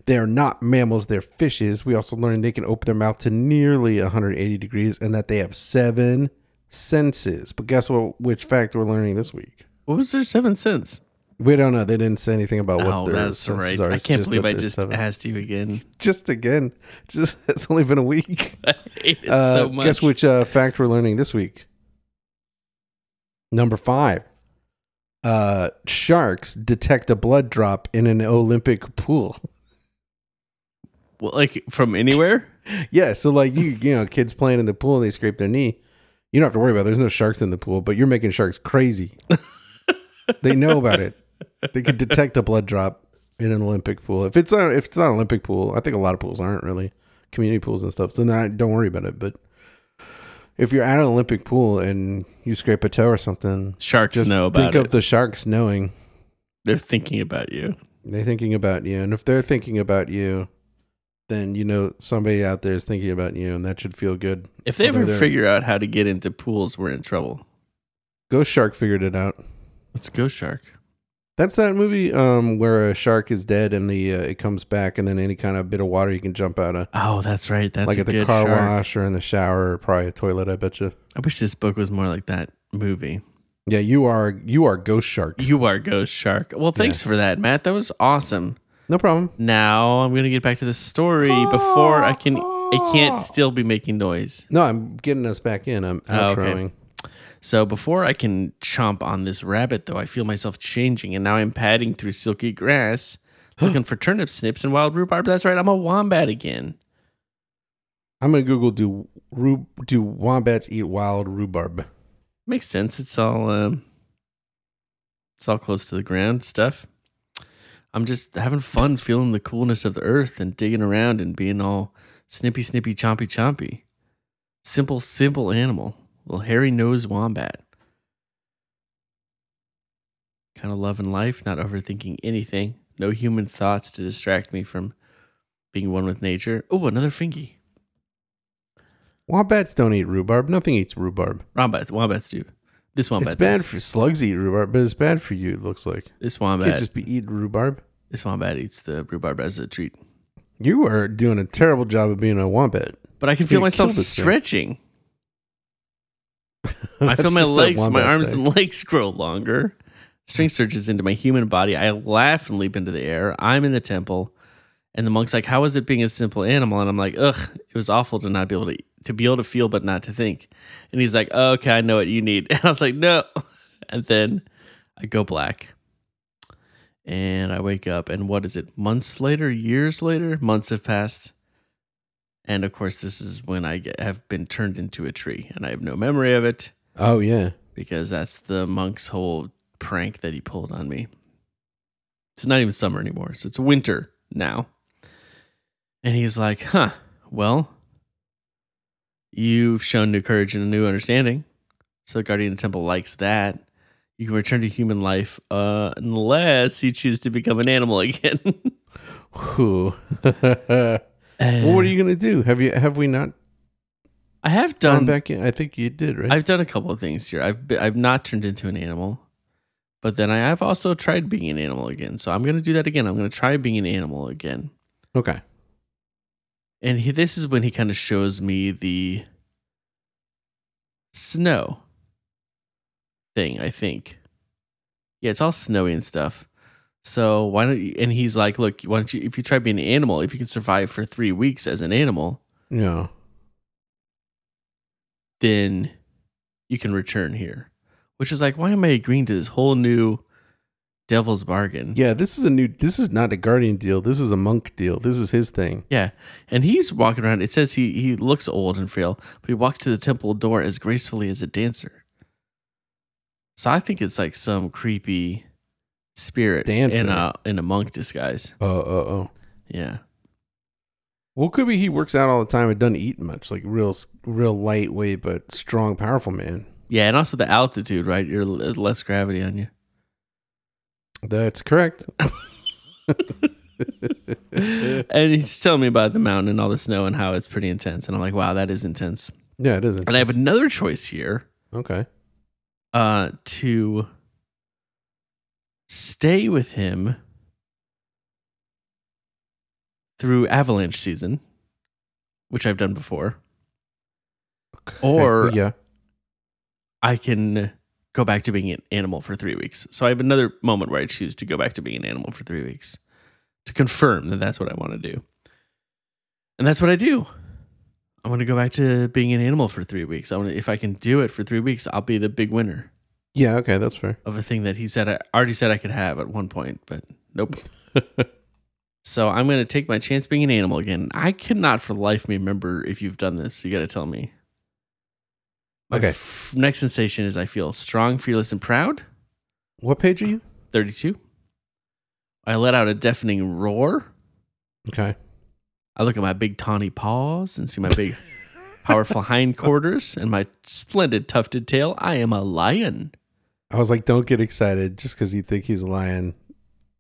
Speaker 3: They are not mammals, they're fishes. We also learned they can open their mouth to nearly 180 degrees and that they have seven senses. But guess what? Which fact we're learning this week?
Speaker 2: What was their seven cents?
Speaker 3: We don't know. They didn't say anything about what
Speaker 2: Oh,
Speaker 3: their
Speaker 2: that's
Speaker 3: senses
Speaker 2: right.
Speaker 3: are.
Speaker 2: I can't believe I just
Speaker 3: seven.
Speaker 2: asked you again.
Speaker 3: Just again. Just it's only been a week.
Speaker 2: I hate it
Speaker 3: Uh,
Speaker 2: so much.
Speaker 3: Guess which uh, fact we're learning this week? Number five. Uh, sharks detect a blood drop in an Olympic pool.
Speaker 2: Well, like from anywhere?
Speaker 3: yeah, so like you, you know, kids playing in the pool and they scrape their knee. You don't have to worry about. It. There's no sharks in the pool, but you're making sharks crazy. they know about it. They could detect a blood drop in an Olympic pool. If it's not, if it's not an Olympic pool, I think a lot of pools aren't really community pools and stuff. So then I don't worry about it. But if you're at an Olympic pool and you scrape a toe or something,
Speaker 2: Sharks
Speaker 3: just
Speaker 2: know
Speaker 3: think
Speaker 2: about
Speaker 3: of the sharks knowing
Speaker 2: They're thinking about you.
Speaker 3: they're thinking about you, and if they're thinking about you, then you know somebody out there is thinking about you, and that should feel good.
Speaker 2: If they
Speaker 3: Although
Speaker 2: ever
Speaker 3: they're-
Speaker 2: figure out how to get into pools, we're in trouble.
Speaker 3: Ghost Shark figured it out.
Speaker 2: Let's go, shark.
Speaker 3: That's that movie um, where a shark is dead and the uh, it comes back, and then any kind of bit of water you can jump out of,
Speaker 2: Oh, that's right. That's
Speaker 3: like
Speaker 2: a
Speaker 3: at the car
Speaker 2: shark.
Speaker 3: wash or in the shower or probably a toilet. I bet you.
Speaker 2: I wish this book was more like that movie.
Speaker 3: Yeah, you are you are Ghost Shark.
Speaker 2: You are Ghost Shark. Well, thanks for that, Matt. That was awesome.
Speaker 3: No problem.
Speaker 2: Now I'm gonna get back to the story before I can. I can't still be making noise.
Speaker 3: No, I'm getting us back in. I'm
Speaker 2: Oh, okay. So before I can chomp on this rabbit, though, I feel myself changing, and now I'm padding through silky grass, looking for turnip snips and wild rhubarb. That's right, I'm a wombat again.
Speaker 3: I'm gonna Google do ru- do wombats eat wild rhubarb?
Speaker 2: Makes sense. It's all um, it's all close to the ground stuff. I'm just having fun feeling the coolness of the earth and digging around and being all snippy, snippy, chompy, chompy. Simple, simple animal. Little hairy nosed wombat. Kind of loving life, not overthinking anything. No human thoughts to distract me from being one with nature. Oh, another fingy.
Speaker 3: Wombats don't eat rhubarb. Nothing eats rhubarb.
Speaker 2: Wombats, wombats do. This wombat
Speaker 3: it's bad
Speaker 2: does.
Speaker 3: for slugs eat rhubarb, but it's bad for you. It looks like
Speaker 2: This
Speaker 3: you
Speaker 2: wombat.
Speaker 3: can't just be eating rhubarb.
Speaker 2: This wombat eats the rhubarb as a treat.
Speaker 3: You are doing a terrible job of being a wombat.
Speaker 2: But I can feel
Speaker 3: gonna
Speaker 2: myself stretching. I feel my legs, my arms
Speaker 3: thing.
Speaker 2: and legs grow longer. String surges into my human body. I laugh and leap into the air. I'm in the temple. And the monk's like, How is it being a simple animal? And I'm like, Ugh, it was awful to not be able to to be able to feel but not to think. And he's like, oh, okay, I know what you need. And I was like, no. And then I go black. And I wake up, and what is it? Months later, years later, months have passed. And of course, this is when I get, have been turned into a tree, and I have no memory of it
Speaker 3: Oh yeah.
Speaker 2: because that's the monk's whole prank that he pulled on me. It's not even summer anymore, so it's winter now. And he's like, huh, well, you've shown new courage and a new understanding. So the Guardian of the Temple likes that. you can return to human life uh, unless you choose to become an animal again.
Speaker 3: Who? well, what are uh, you gonna do? Have you have we not
Speaker 2: I have done.
Speaker 3: back in? I think you did, right?
Speaker 2: I've done a couple of things here. I've been, I've not turned into an animal, but then I have also tried being an animal again. So I'm gonna do that again. I'm gonna try being an animal again.
Speaker 3: okay.
Speaker 2: And he, this is when he kind of shows me the snow thing, I think. Yeah, it's all snowy and stuff. So why don't you? And he's like, look, why don't you? If you try being an animal, if you can survive for three weeks as an animal,
Speaker 3: Yeah.
Speaker 2: then you can return here. Which is like, why am I agreeing to this whole new devil's bargain?
Speaker 3: Yeah, this is a new this is not a guardian deal. This is a monk deal. This is his thing.
Speaker 2: Yeah. And he's walking around. It says he, he looks old and frail, but he walks to the temple door as gracefully as a dancer. So I think it's like some creepy spirit in
Speaker 3: Dancer.
Speaker 2: a in a monk disguise.
Speaker 3: Uh uh oh.
Speaker 2: Yeah.
Speaker 3: Well, could be he works out all the time and doesn't eat much. Like real real lightweight but strong, powerful man.
Speaker 2: Yeah, and also the altitude, right? You're less gravity on you.
Speaker 3: That's correct.
Speaker 2: and he's telling me about the mountain and all the snow and how it's pretty intense. And I'm like, wow, that is intense.
Speaker 3: yeah, it isn't.
Speaker 2: And I have another choice here.
Speaker 3: Okay.
Speaker 2: uh, to stay with him through avalanche season, which I've done before,
Speaker 3: Okay.
Speaker 2: Or-
Speaker 3: yeah.
Speaker 2: I can go back to being an animal for three weeks. So I have another moment where I choose to go back to being an animal for three weeks to confirm that that's what I want to do. And that's what I do. I want to go back to being an animal for three weeks. I want to, if I can do it for three weeks, I'll be the big winner.
Speaker 3: Yeah, okay, that's fair.
Speaker 2: of a thing that he said I already said I could have at one point, but nope. so I'm going to take my chance being an animal again. I cannot for life me remember if you've done this. You got to tell me. My
Speaker 3: Okay.
Speaker 2: f- next sensation is I feel strong, fearless, and proud.
Speaker 3: What page are you?
Speaker 2: 32. I let out a deafening roar.
Speaker 3: Okay.
Speaker 2: I look at my big tawny paws and see my big, powerful hindquarters and my splendid tufted tail. I am a lion.
Speaker 3: I was like, don't get excited just because you think he's a lion,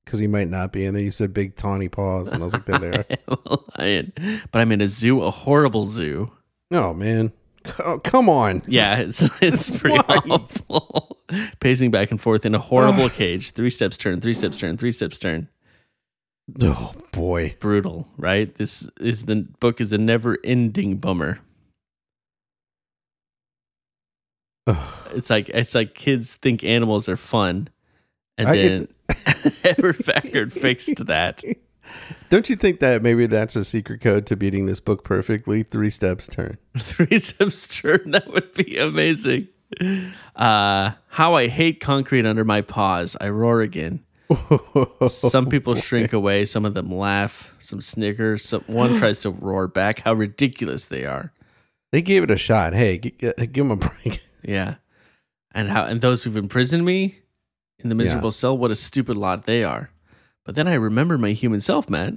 Speaker 3: because he might not be. And then you said big tawny paws, and I was like, there they are.
Speaker 2: I am a lion. But I'm in a zoo, a horrible zoo.
Speaker 3: Oh man, oh, come on.
Speaker 2: Yeah, it's it's pretty awful. Pacing back and forth in a horrible cage. Three steps turn, three steps turn, three steps turn.
Speaker 3: Oh boy.
Speaker 2: Brutal, right? This is the book is a never-ending bummer.
Speaker 3: Ugh.
Speaker 2: It's like it's like kids think animals are fun, and
Speaker 3: I
Speaker 2: then Edward Packard fixed that.
Speaker 3: Don't you think that maybe that's a secret code to beating this book perfectly? Three steps turn.
Speaker 2: Three steps turn. That would be amazing. Uh, how I hate concrete under my paws. I roar again. Some people shrink away. Some of them laugh. Some snicker. Some one tries to roar back. How ridiculous they are.
Speaker 3: They gave it a shot. Hey, g- g- give them a break.
Speaker 2: Yeah, and how and those who've imprisoned me in the miserable cell. What a stupid lot they are. But then I remember my human self, Matt.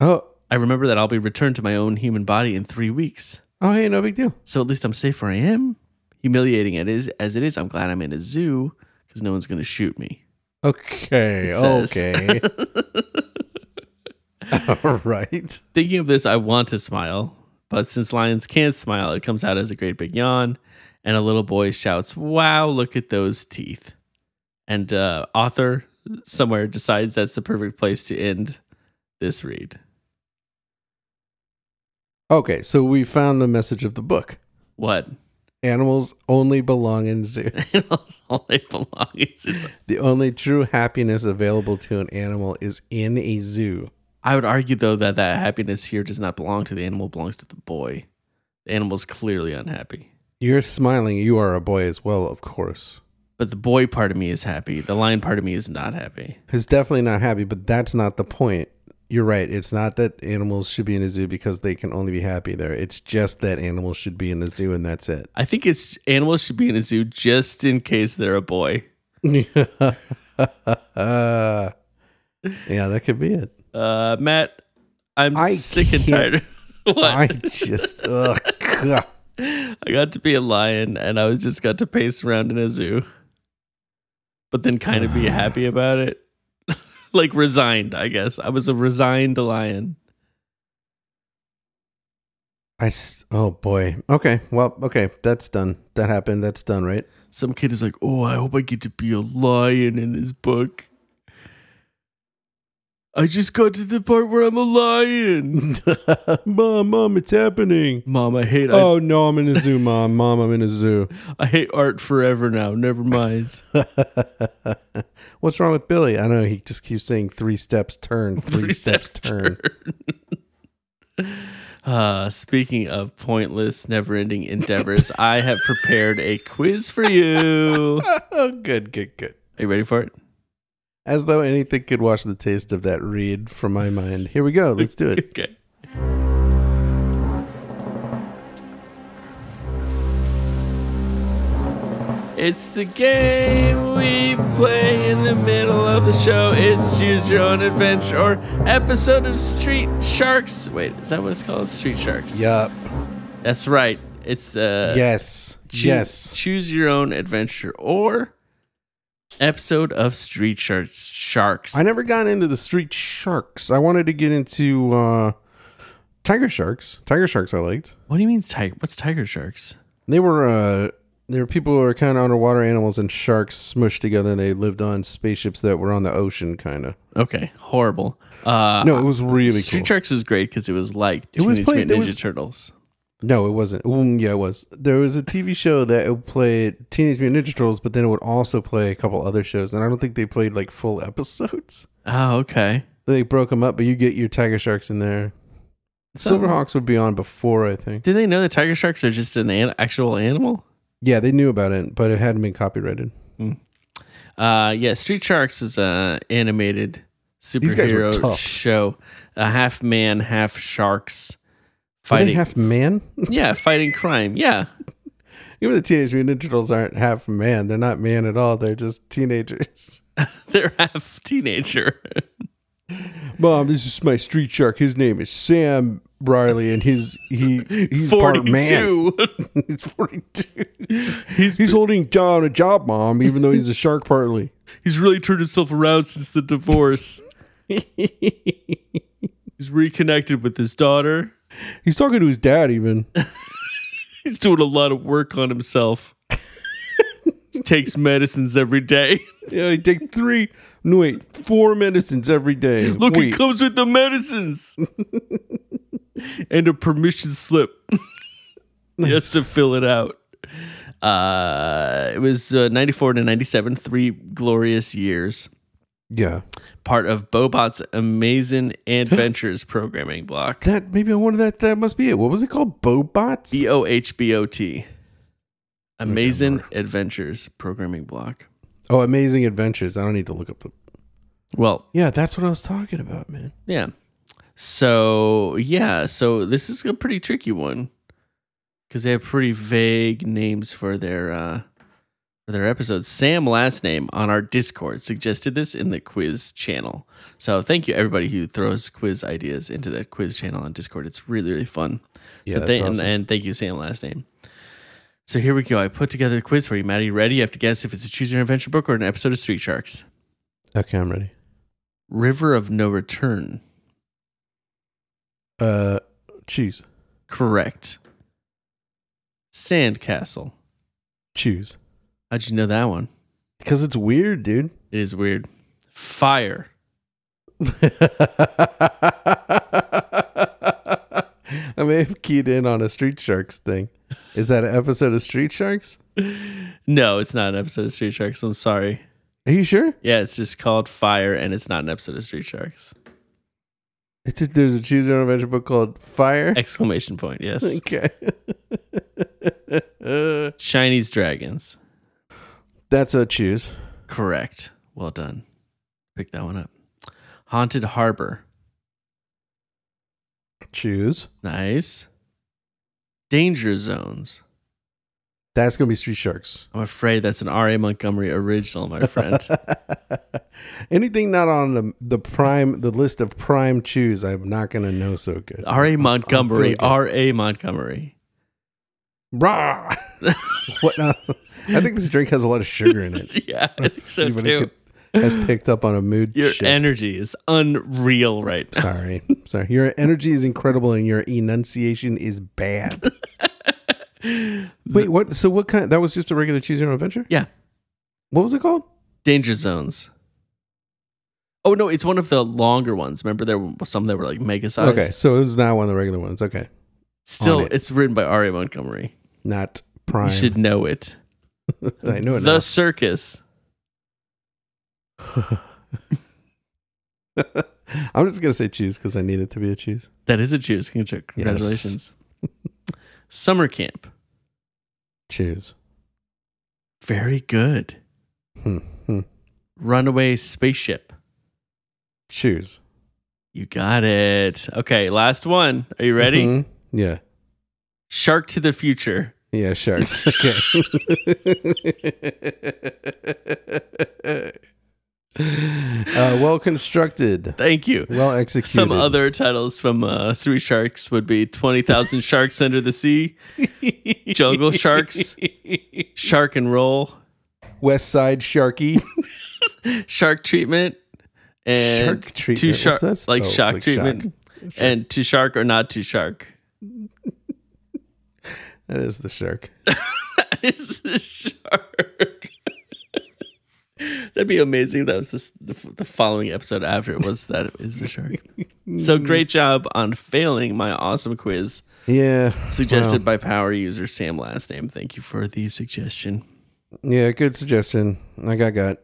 Speaker 3: Oh,
Speaker 2: I remember that I'll be returned to my own human body in three weeks.
Speaker 3: oh, hey, no big deal.
Speaker 2: So at least I'm safe where I am. Humiliating it is as it is. I'm glad I'm in a zoo because no one's going to shoot me.
Speaker 3: Okay, okay. All right.
Speaker 2: Thinking of this, I want to smile, but since lions can't smile, it comes out as a great big yawn, and a little boy shouts, "Wow, look at those teeth!" And uh, author somewhere decides that's the perfect place to end this read.
Speaker 3: Okay, so we found the message of the book.
Speaker 2: What?
Speaker 3: Animals only belong in zoos.
Speaker 2: All they belong is just-
Speaker 3: the only true happiness available to an animal is in a zoo.
Speaker 2: I would argue though that that happiness here does not belong to the animal; belongs to the boy. The animal's clearly unhappy.
Speaker 3: You're smiling. You are a boy as well, of course.
Speaker 2: But the boy part of me is happy. The lion part of me is not happy.
Speaker 3: He's definitely not happy, but that's not the point. You're right. It's not that animals should be in a zoo because they can only be happy there. It's just that animals should be in a zoo and that's it.
Speaker 2: I think it's animals should be in a zoo just in case they're a boy.
Speaker 3: yeah, that could be it.
Speaker 2: Uh, Matt, I'm
Speaker 3: I
Speaker 2: sick and tired. what?
Speaker 3: I just, ugh, God.
Speaker 2: Got to be a lion and I was just got to pace around in a zoo. but then kind of be happy about it. like resigned, I guess. I was a resigned lion.
Speaker 3: I s- oh boy. Okay. Well, okay. That's done. That happened. That's done, right?
Speaker 2: Some kid is like, "Oh, I hope I get to be a lion in this book." I just got to the part where I'm a lion.
Speaker 3: mom, mom, it's happening.
Speaker 2: Mom, I hate
Speaker 3: Oh no, I'm in a zoo, mom. Mom, I'm in a zoo.
Speaker 2: I, I hate art forever now. Never mind.
Speaker 3: What's wrong with Billy? I don't know. He just keeps saying three steps turn, three, steps, turn.
Speaker 2: Uh, speaking of pointless, never-ending endeavors, I have prepared a quiz for you.
Speaker 3: oh, good, good, good.
Speaker 2: Are you ready for it?
Speaker 3: As though anything could wash the taste of that read from my mind. Here we go. Let's do it.
Speaker 2: Okay. It's the game we play in the middle of the show. It's Choose Your Own Adventure or episode of Street Sharks. Wait, is that what it's called? Street Sharks.
Speaker 3: Yup.
Speaker 2: That's right. It's uh
Speaker 3: yes.
Speaker 2: choo-
Speaker 3: yes.
Speaker 2: Choose Your Own Adventure or episode of Street Sharks. Sharks.
Speaker 3: I never got into the street sharks. I wanted to get into uh, tiger sharks. Tiger sharks I liked.
Speaker 2: what do you mean tiger? What's tiger sharks?
Speaker 3: They were uh, they were people who were kind of underwater animals and sharks smushed together. and They lived on spaceships that were on the ocean, kind of.
Speaker 2: Okay, horrible. Uh,
Speaker 3: No, it was really
Speaker 2: Street
Speaker 3: cool.
Speaker 2: Sharks was great because it was like
Speaker 3: It was
Speaker 2: Teenage
Speaker 3: played-
Speaker 2: Mutant Ninja
Speaker 3: was-
Speaker 2: Turtles.
Speaker 3: No, it wasn't. Mm, yeah, it was. There was a TV show that would play Teenage Mutant Ninja Turtles, but then it would also play a couple other shows, and I don't think they played like full episodes.
Speaker 2: Oh, okay.
Speaker 3: They broke them up, but you get your tiger sharks in there.
Speaker 2: So-
Speaker 3: Silverhawks would be on before, I think.
Speaker 2: Did they know that tiger sharks are just an, an actual animal?
Speaker 3: Yeah, they knew about it, but it hadn't been copyrighted.
Speaker 2: Uh, yeah, Street Sharks is a animated
Speaker 3: These guys were
Speaker 2: superhero show. A half man, half sharks fighting.
Speaker 3: half man?
Speaker 2: yeah, fighting crime. Yeah,
Speaker 3: Even the Teenage Mutant Ninja Turtles aren't half man. They're not man at all. They're just teenagers.
Speaker 2: they're half teenager.
Speaker 3: Mom, this is my street shark. His name is Sam Riley, and his he he's part man. He's forty two. He's he's holding down a job, mom, even though he's a shark partly.
Speaker 2: He's really turned himself around since the divorce. He's reconnected with his daughter.
Speaker 3: He's talking to his dad even.
Speaker 2: He's doing a lot of work on himself. he takes medicines every day.
Speaker 3: Yeah, he takes three no wait, four medicines every day.
Speaker 2: Look,
Speaker 3: wait,
Speaker 2: it comes with the medicines and a permission slip. he has to fill it out. Uh, it was uh, 94 to 97, three glorious years.
Speaker 3: Yeah.
Speaker 2: Part of Bohbot's Amazing Adventures programming block.
Speaker 3: That maybe I wonder that that must be it. What was it called? Bohbots?
Speaker 2: B O H B O T. Amazing. Adventures programming block.
Speaker 3: Oh, Amazing Adventures. I don't need to look up the.
Speaker 2: Well,
Speaker 3: Yeah, that's what I was talking about, man.
Speaker 2: yeah. So, yeah. So, this is a pretty tricky one because they have pretty vague names for their uh, for their episodes. Sam last name on our Discord suggested this in the quiz channel. So, thank you everybody who throws quiz ideas into that quiz channel on Discord. It's really really fun.
Speaker 3: Yeah,
Speaker 2: So
Speaker 3: that's
Speaker 2: thank-
Speaker 3: awesome.
Speaker 2: and, and thank you, Sam last name. So here we go. I put together a quiz for you, Maddie. You ready? You have to guess if it's a Choose Your Adventure book or an episode of Street Sharks.
Speaker 3: Okay, I'm ready.
Speaker 2: River of No Return.
Speaker 3: Uh, choose,
Speaker 2: Correct. Sandcastle.
Speaker 3: choose,
Speaker 2: How'd you know that one?
Speaker 3: because it's weird, dude.
Speaker 2: It is weird. Fire.
Speaker 3: I may have keyed in on a Street Sharks thing. Is that an episode of Street Sharks?
Speaker 2: No, it's not an episode of Street Sharks. I'm sorry.
Speaker 3: Are you sure?
Speaker 2: Yeah, it's just called Fire, and it's not an episode of Street Sharks.
Speaker 3: It's a, there's a Choose Your Own Adventure book called Fire.
Speaker 2: Exclamation point. Yes.
Speaker 3: Okay.
Speaker 2: Chinese dragons.
Speaker 3: That's a choose.
Speaker 2: Correct. Well done. Pick that one up. Haunted Harbor.
Speaker 3: Choose.
Speaker 2: Nice. Danger Zones.
Speaker 3: That's gonna be Street Sharks.
Speaker 2: I'm afraid that's an R.A. Montgomery original, my friend.
Speaker 3: Anything not on the the prime the list of prime choose, I'm not gonna know so good.
Speaker 2: R.A. Montgomery. R.A. Montgomery.
Speaker 3: Rah! what? I think this drink has a lot of sugar in it.
Speaker 2: yeah, I think so
Speaker 3: Anybody
Speaker 2: too.
Speaker 3: could- has picked up on a mood
Speaker 2: Your
Speaker 3: shift.
Speaker 2: energy is unreal right now.
Speaker 3: Sorry, sorry. Your energy is incredible, and your enunciation is bad. Wait, what? So what kind? That was just a regular choose your own adventure.
Speaker 2: Yeah.
Speaker 3: What was it called?
Speaker 2: Danger zones. Oh no, it's one of the longer ones. Remember there were some that were like mega size.
Speaker 3: Okay, so it's not one of the regular ones. Okay,
Speaker 2: Still,
Speaker 3: it.
Speaker 2: it's written by R.A. Montgomery.
Speaker 3: not prime.
Speaker 2: You should know it.
Speaker 3: I know it
Speaker 2: the
Speaker 3: now.
Speaker 2: circus.
Speaker 3: I'm just gonna say choose because I need it to be a choose.
Speaker 2: That is a choose. Congra- Congratulations. Summer camp.
Speaker 3: Choose.
Speaker 2: Very good.
Speaker 3: Hmm. Hmm.
Speaker 2: Runaway spaceship.
Speaker 3: Choose.
Speaker 2: You got it. Okay, last one. Are you ready?
Speaker 3: Mhm. Yeah.
Speaker 2: Shark to the future.
Speaker 3: Yeah. Sharks. Okay. uh, well constructed.
Speaker 2: Thank you.
Speaker 3: Well executed.
Speaker 2: Some other titles from uh, Street Sharks would be 20,000 Sharks Under the Sea, Jungle Sharks, Shark and Roll,
Speaker 3: West Side Sharky.
Speaker 2: Shark Treatment, and
Speaker 3: Shark treatment.
Speaker 2: Two shark, like
Speaker 3: Oh,
Speaker 2: shock
Speaker 3: like
Speaker 2: treatment,
Speaker 3: shock.
Speaker 2: and to shark or not to shark.
Speaker 3: That is the shark.
Speaker 2: That is the shark. That'd be amazing. That was this, the, the following episode after it was that it is the shark. so great job on failing my awesome quiz
Speaker 3: Yeah.
Speaker 2: suggested by power user Sam last name. Thank you for the suggestion.
Speaker 3: Yeah, good suggestion. I got got.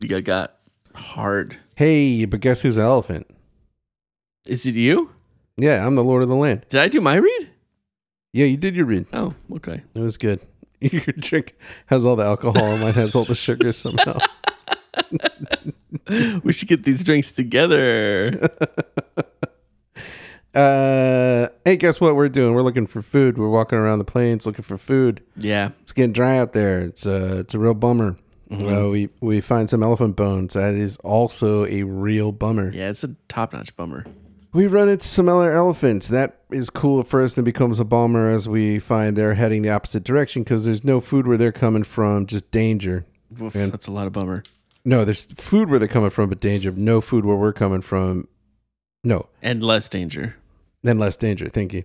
Speaker 2: You got, got hard.
Speaker 3: Hey, but guess who's an elephant?
Speaker 2: Is it you?
Speaker 3: Yeah, I'm the Lord of the Land.
Speaker 2: Did I do my read?
Speaker 3: Yeah, you did your read.
Speaker 2: Oh, okay.
Speaker 3: It was good. Your drink has all the alcohol, and mine has all the sugar somehow.
Speaker 2: we should get these drinks together.
Speaker 3: Uh, hey, guess what we're doing? We're looking for food. We're walking around the plains looking for food.
Speaker 2: Yeah.
Speaker 3: It's getting dry out there. It's a it's a real bummer. Uh, we we find some elephant bones. That is also a real bummer.
Speaker 2: Yeah, it's a top notch bummer.
Speaker 3: We run into some other elephants. That is cool at first and becomes a bummer as we find they're heading the opposite direction because there's no food where they're coming from, just danger.
Speaker 2: Oof,
Speaker 3: Man.
Speaker 2: that's a lot of bummer.
Speaker 3: No, there's food where they're coming from, but danger. No food where we're coming from. No,
Speaker 2: And less danger.
Speaker 3: then less danger. Thank you.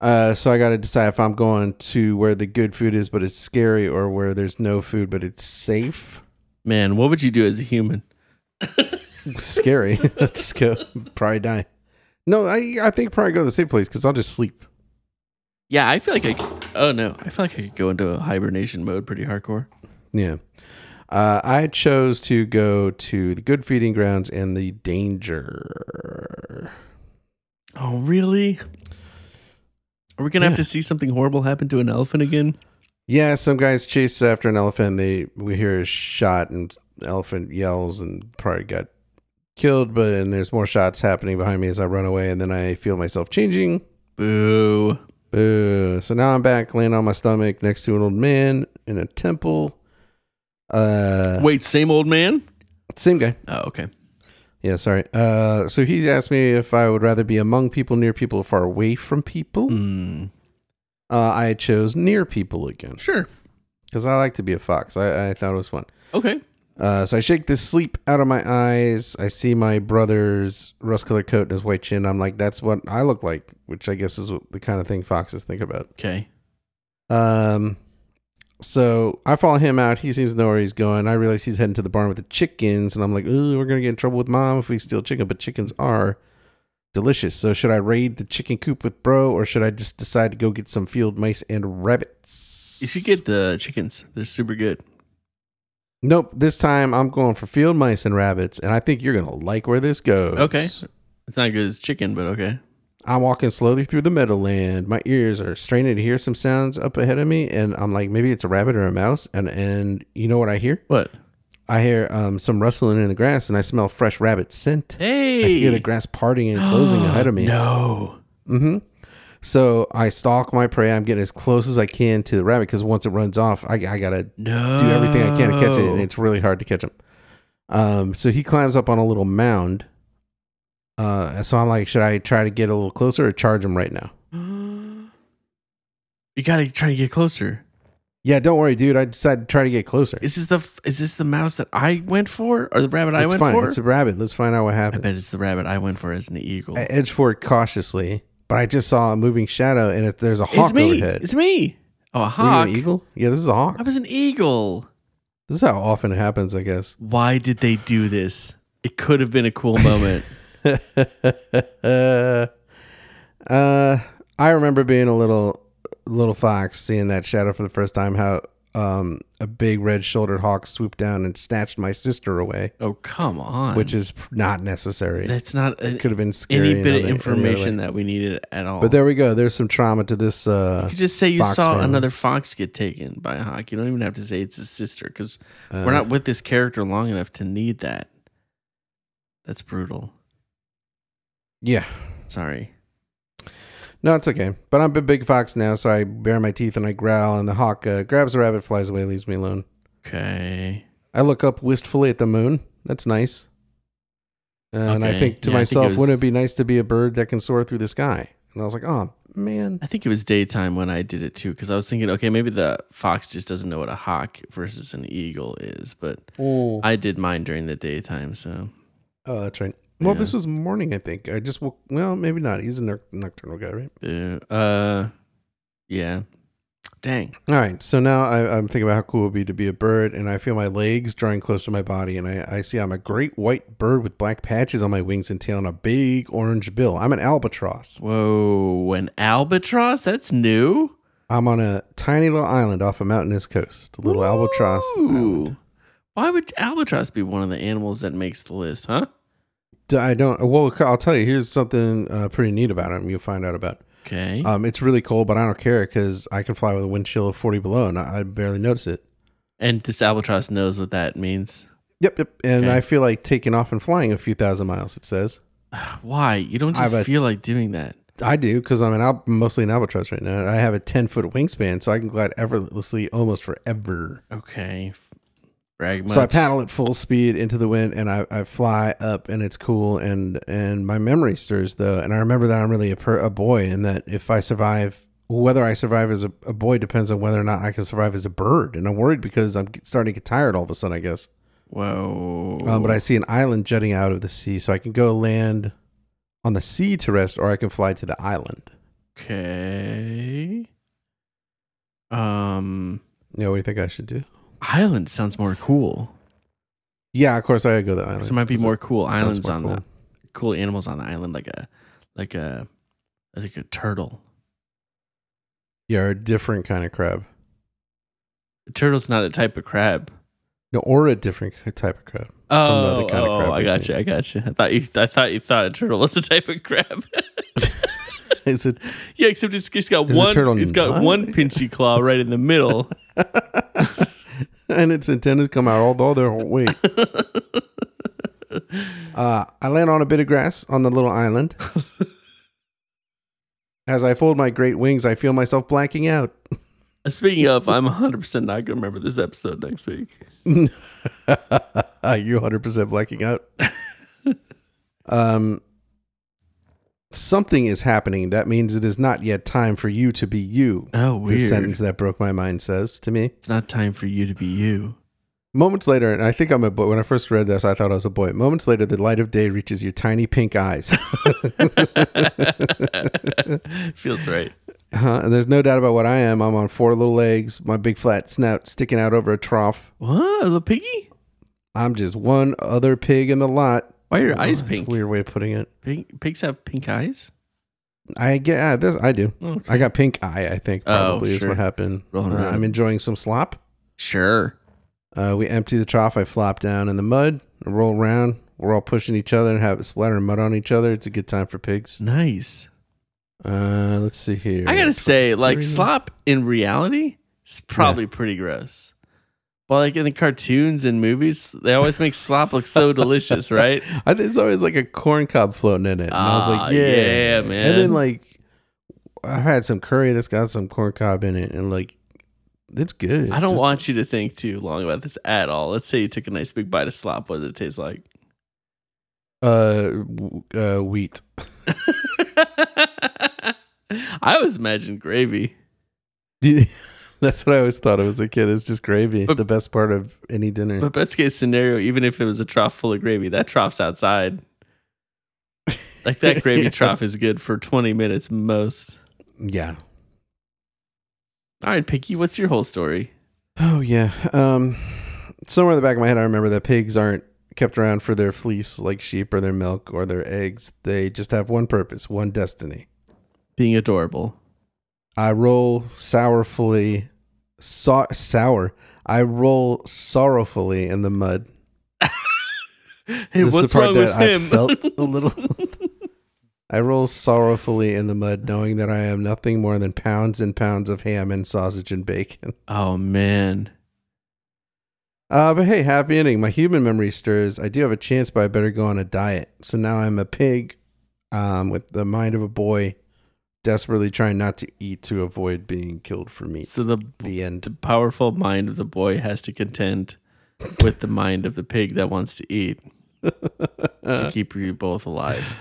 Speaker 3: Uh, so I got to decide if I'm going to where the good food is, but it's scary, or where there's no food, but it's safe.
Speaker 2: Man, what would you do as a human?
Speaker 3: Scary. just go, probably die. No, I I think probably go to the same place because I'll just sleep.
Speaker 2: Yeah, I feel like I. Oh no, I feel like I could go into a hibernation mode pretty hardcore.
Speaker 3: Yeah. Uh, I chose to go to the good feeding grounds and the danger.
Speaker 2: Oh really? Are we gonna have to see something horrible happen to an elephant again?
Speaker 3: Yeah, some guys chase after an elephant. They we hear a shot and elephant yells and probably got killed. But and there's more shots happening behind me as I run away, and then I feel myself changing.
Speaker 2: Boo.
Speaker 3: Boo. So now I'm back laying on my stomach next to an old man in a temple. Uh,
Speaker 2: Wait, same old man?
Speaker 3: same guy.
Speaker 2: Oh, okay.
Speaker 3: Yeah, sorry. Uh, so he asked me if I would rather be among people, near people, or far away from people.
Speaker 2: Hmm.
Speaker 3: Uh, I chose near people again
Speaker 2: Sure.
Speaker 3: because I like to be a fox. I, I thought it was fun.
Speaker 2: Okay.
Speaker 3: Uh, so I shake the sleep out of my eyes. I see my brother's rust-colored coat and his white chin. I'm like, that's what I look like, which I guess is what the kind of thing foxes think about.
Speaker 2: Okay.
Speaker 3: Um, so I follow him out. He seems to know where he's going. I realize he's heading to the barn with the chickens, and I'm like, ooh, we're gonna get in trouble with mom if we steal chicken. But chickens are delicious. So should I raid the chicken coop with bro, or should I just decide to go get some field mice and rabbits?
Speaker 2: You should get the chickens. They're super good.
Speaker 3: Nope. This time I'm going for field mice and rabbits, and I think you're gonna like where this goes.
Speaker 2: Okay. It's not good as chicken, but okay.
Speaker 3: I'm walking slowly through the meadowland. My ears are straining to hear some sounds up ahead of me, and I'm like, maybe it's a rabbit or a mouse. And and you know what I hear?
Speaker 2: What?
Speaker 3: I hear um, some rustling in the grass, and I smell fresh rabbit scent.
Speaker 2: Hey.
Speaker 3: I hear the grass parting and closing ahead of me.
Speaker 2: No.
Speaker 3: hmm So I stalk my prey. I'm getting as close as I can to the rabbit because once it runs off, I, I gotta
Speaker 2: No.
Speaker 3: do everything I can to catch it, and it's really hard to catch him. Um, so he climbs up on a little mound. Uh, so I'm like, should I try to get a little closer or charge him right now?
Speaker 2: You gotta try to get closer.
Speaker 3: Yeah, don't worry, dude. I decided to try to get closer.
Speaker 2: Is this the is this the mouse that I went for or the rabbit I
Speaker 3: it's
Speaker 2: went
Speaker 3: fine.
Speaker 2: for?
Speaker 3: It's a rabbit. Let's find out what happened.
Speaker 2: I bet it's the rabbit I went for as an eagle.
Speaker 3: I edged forward cautiously, but I just saw a moving shadow, and if there's a hawk
Speaker 2: it's me.
Speaker 3: overhead,
Speaker 2: It's me. Oh, a hawk.
Speaker 3: an eagle? Yeah, this is a hawk.
Speaker 2: I was an eagle.
Speaker 3: This is how often it happens, I guess.
Speaker 2: Why did they do this? It could have been a cool moment.
Speaker 3: uh, uh, I remember being a little little fox, seeing that shadow for the first time. How um, a big red-shouldered hawk swooped down and snatched my sister away,
Speaker 2: oh, come on.
Speaker 3: which is not necessary.
Speaker 2: that's not a,
Speaker 3: Could have been scary.
Speaker 2: any bit of
Speaker 3: any other
Speaker 2: information
Speaker 3: way.
Speaker 2: that we needed at all.
Speaker 3: But there we go. There's some trauma to this. Uh,
Speaker 2: you could just say you
Speaker 3: fox
Speaker 2: saw
Speaker 3: family.
Speaker 2: another fox get taken by a hawk. You don't even have to say it's his sister because
Speaker 3: Uh,
Speaker 2: we're not with this character long enough to need that. That's brutal.
Speaker 3: yeah.
Speaker 2: Sorry.
Speaker 3: No, it's okay. But I'm a big fox now, so I bare my teeth and I growl, and the hawk uh, grabs the rabbit, flies away, leaves me alone.
Speaker 2: Okay.
Speaker 3: I look up wistfully at the moon. That's nice. And I think to
Speaker 2: Yeah, I think it
Speaker 3: myself,
Speaker 2: was-
Speaker 3: wouldn't it be nice to be a bird that can soar through the sky? And I was like, oh, man.
Speaker 2: I think it was daytime when I did it too because I was thinking, okay, maybe the fox just doesn't know what a hawk versus an eagle is, but
Speaker 3: Oh,
Speaker 2: I did mine during the daytime, so Oh,
Speaker 3: that's right. Well,
Speaker 2: Yeah.
Speaker 3: this was morning, I think. I just woke, well, maybe not. He's a noc- nocturnal guy, right?
Speaker 2: uh, uh yeah. Dang.
Speaker 3: All right. So now I, I'm thinking about how cool it would be to be a bird, and I feel my legs drawing close to my body, and I, I see I'm a great white bird with black patches on my wings and tail and a big orange bill. I'm an albatross.
Speaker 2: Whoa, an albatross? That's new.
Speaker 3: I'm on a tiny little island off a mountainous coast. A little albatross. island.
Speaker 2: Why would albatross be one of the animals that makes the list, huh?
Speaker 3: I don't. Well, I'll tell you. Here's something uh, pretty neat about him. You'll find out about.
Speaker 2: Okay.
Speaker 3: Um, it's really cold, but I don't care because I can fly with a wind chill of 40 below, and I, I barely notice it.
Speaker 2: and this albatross knows what that means.
Speaker 3: Yep, yep. And
Speaker 2: Okay.
Speaker 3: I feel like taking off and flying a few thousand miles. It says
Speaker 2: Why? You don't just
Speaker 3: a-
Speaker 2: feel like doing that.
Speaker 3: I do because I'm an al- mostly an albatross right now. I have a 10 foot wingspan, so I can glide effortlessly almost forever.
Speaker 2: Okay.
Speaker 3: So I paddle at full speed into the wind, and I, I fly up, and it's cool. And and my memory stirs though, and I remember that I'm really a, per, a boy, and that if I survive, whether I survive as a, a boy depends on whether or not I can survive as a bird. And I'm worried because I'm starting to get tired all of a sudden. I guess.
Speaker 2: Whoa.
Speaker 3: Um, but I see an island jutting out of the sea, so I can go land on the sea to rest, or I can fly to the island.
Speaker 2: Okay. Um,
Speaker 3: You know, what do you think I should do?
Speaker 2: Island sounds more cool.
Speaker 3: Yeah, of course I gotta go to the island.
Speaker 2: So there might be more cool
Speaker 3: Sounds
Speaker 2: islands
Speaker 3: more
Speaker 2: on
Speaker 3: cool.
Speaker 2: the cool animals on the island, like a like a like a turtle.
Speaker 3: Yeah, or a different kind of crab.
Speaker 2: A turtle's not a type of crab.
Speaker 3: No, or a different type of crab.
Speaker 2: Oh,
Speaker 3: the other kind of
Speaker 2: oh,
Speaker 3: crab oh,
Speaker 2: I
Speaker 3: we've
Speaker 2: got
Speaker 3: seen.
Speaker 2: you. I got you. I thought you. I thought you thought a turtle was a type of crab.
Speaker 3: Is it?
Speaker 2: yeah, except it's, it's got
Speaker 3: Is a
Speaker 2: one.
Speaker 3: turtle
Speaker 2: It's got
Speaker 3: not?
Speaker 2: one pinchy claw right in the middle.
Speaker 3: and it's intended to come out all the other way. uh, I land on a bit of grass on the little island. As I fold my great wings, I feel myself blacking out.
Speaker 2: Speaking of, I'm 100 percent not gonna remember this episode next week.
Speaker 3: Are You're 100% blacking out. um, something is happening. That means it is not yet time for you to be you.
Speaker 2: Oh, weird.
Speaker 3: The sentence that broke my mind says to me.
Speaker 2: It's not time for you to be you.
Speaker 3: Moments later, and I think I'm a boy. When I first read this, I thought I was a boy. Moments later, the light of day reaches your tiny pink eyes.
Speaker 2: Feels right.
Speaker 3: Uh-huh, and there's no doubt about what I am. I'm on four little legs, my big flat snout sticking out over a trough.
Speaker 2: What? A little piggy?
Speaker 3: I'm just one other pig in the lot.
Speaker 2: Why are your eyes
Speaker 3: that's
Speaker 2: pink?
Speaker 3: a weird way of putting it.
Speaker 2: Pink? Pigs have pink eyes?
Speaker 3: I get, yeah, this, I do.
Speaker 2: Okay.
Speaker 3: I got pink eye. I think
Speaker 2: Oh,
Speaker 3: probably is
Speaker 2: sure.
Speaker 3: what happened.
Speaker 2: Rolling
Speaker 3: Uh,
Speaker 2: around.
Speaker 3: I'm enjoying some slop.
Speaker 2: Sure.
Speaker 3: Uh, we empty the trough. I flop down in the mud, and roll around. We're all pushing each other and have splattering mud on each other. It's a good time for pigs.
Speaker 2: Nice.
Speaker 3: Uh, let's see here.
Speaker 2: I gotta say, like slop in reality is probably pretty gross. But like in the cartoons and movies, they always make slop look so delicious, right?
Speaker 3: I think it's always like a corn cob floating in it. And I was
Speaker 2: Ah,
Speaker 3: like, yeah,
Speaker 2: yeah,
Speaker 3: And then like, I've had some curry that's got some corn cob in it, and like, it's good.
Speaker 2: I don't
Speaker 3: Just-
Speaker 2: want you to think too long about this at all. Let's say you took a nice big bite of slop. What does it taste like?
Speaker 3: uh, w- uh wheat.
Speaker 2: I always imagine gravy.
Speaker 3: Do you- That's what I always thought it was a kid. It's just gravy.
Speaker 2: But-
Speaker 3: the best part of any dinner.
Speaker 2: But best case scenario, even if it was a trough full of gravy, that trough's outside. Like that gravy trough is good for 20 minutes most.
Speaker 3: yeah.
Speaker 2: All right, Picky, what's your whole story?
Speaker 3: Oh yeah. Um, somewhere in the back of my head, I remember that pigs aren't kept around for their fleece like sheep or their milk or their eggs. They just have one purpose, one destiny.
Speaker 2: Being adorable.
Speaker 3: I roll sourfully, so- sour. I roll sorrowfully in the mud.
Speaker 2: Hey,
Speaker 3: This is
Speaker 2: what's
Speaker 3: the part
Speaker 2: wrong
Speaker 3: that
Speaker 2: with
Speaker 3: I
Speaker 2: him?
Speaker 3: felt a little. I roll sorrowfully in the mud, knowing that I am nothing more than pounds and pounds of ham and sausage and bacon.
Speaker 2: oh man.
Speaker 3: Uh, but hey, happy ending. My human memory stirs. I do have a chance, but I better go on a diet. So now I'm a pig, um, with the mind of a boy, desperately trying not to eat to avoid being killed for meat.
Speaker 2: So the
Speaker 3: the end.
Speaker 2: the powerful mind of the boy has to contend with the mind of the pig that wants to eat to keep you both alive.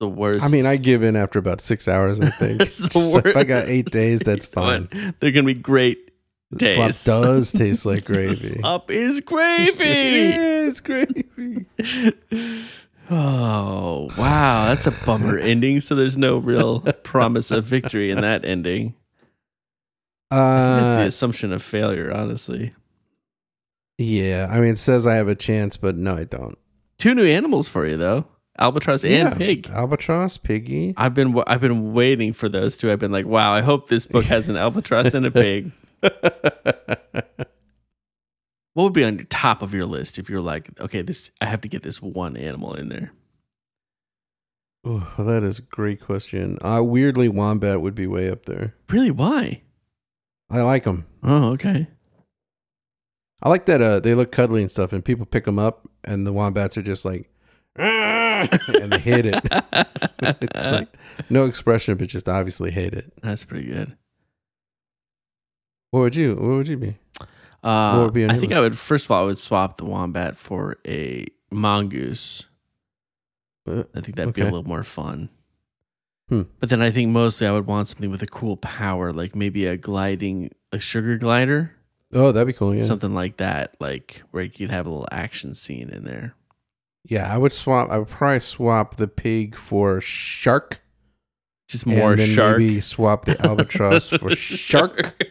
Speaker 2: The worst.
Speaker 3: I mean, I give in after about six hours. I think.
Speaker 2: It's the
Speaker 3: Just, if I got eight days, that's fine.
Speaker 2: They're gonna be great days.
Speaker 3: Slop does taste like gravy.
Speaker 2: Slop is gravy.
Speaker 3: it's gravy.
Speaker 2: Oh wow, that's a bummer ending. So there's no real promise of victory in that ending. Uh, That's the
Speaker 3: Uh,
Speaker 2: assumption of failure, honestly.
Speaker 3: yeah. I mean, it says I have a chance, but no, I don't.
Speaker 2: Two new animals for you though, albatross and
Speaker 3: Yeah.
Speaker 2: pig.
Speaker 3: Albatross, piggy.
Speaker 2: I've been I've been waiting for those two. I've been like, wow, I hope this book has an albatross and a pig. What would be on your top of your list if you're like, okay, this I have to get this one animal in there?
Speaker 3: Oh, that is a great question. Uh, weirdly, wombat would be way up there.
Speaker 2: Really? Why?
Speaker 3: I like them.
Speaker 2: Oh, okay.
Speaker 3: I like that. Uh, they look cuddly and stuff, and people pick them up, and the wombats are just like, and they hate it. it's like no expression, but just obviously hate it.
Speaker 2: That's pretty good.
Speaker 3: What would you? What would you be?
Speaker 2: Uh,
Speaker 3: What would be
Speaker 2: I think? I would first of all I would swap the wombat for a mongoose.
Speaker 3: Uh,
Speaker 2: I think that'd be a little more fun.
Speaker 3: Hmm.
Speaker 2: But then I think mostly I would want something with a cool power, like maybe a gliding, a sugar glider,
Speaker 3: Oh, that'd be cool. Yeah.
Speaker 2: something like that, like where you'd have a little action scene in there.
Speaker 3: Yeah, I would swap. I would probably swap the pig for shark.
Speaker 2: Just more
Speaker 3: and then
Speaker 2: shark.
Speaker 3: Maybe swap the albatross for shark.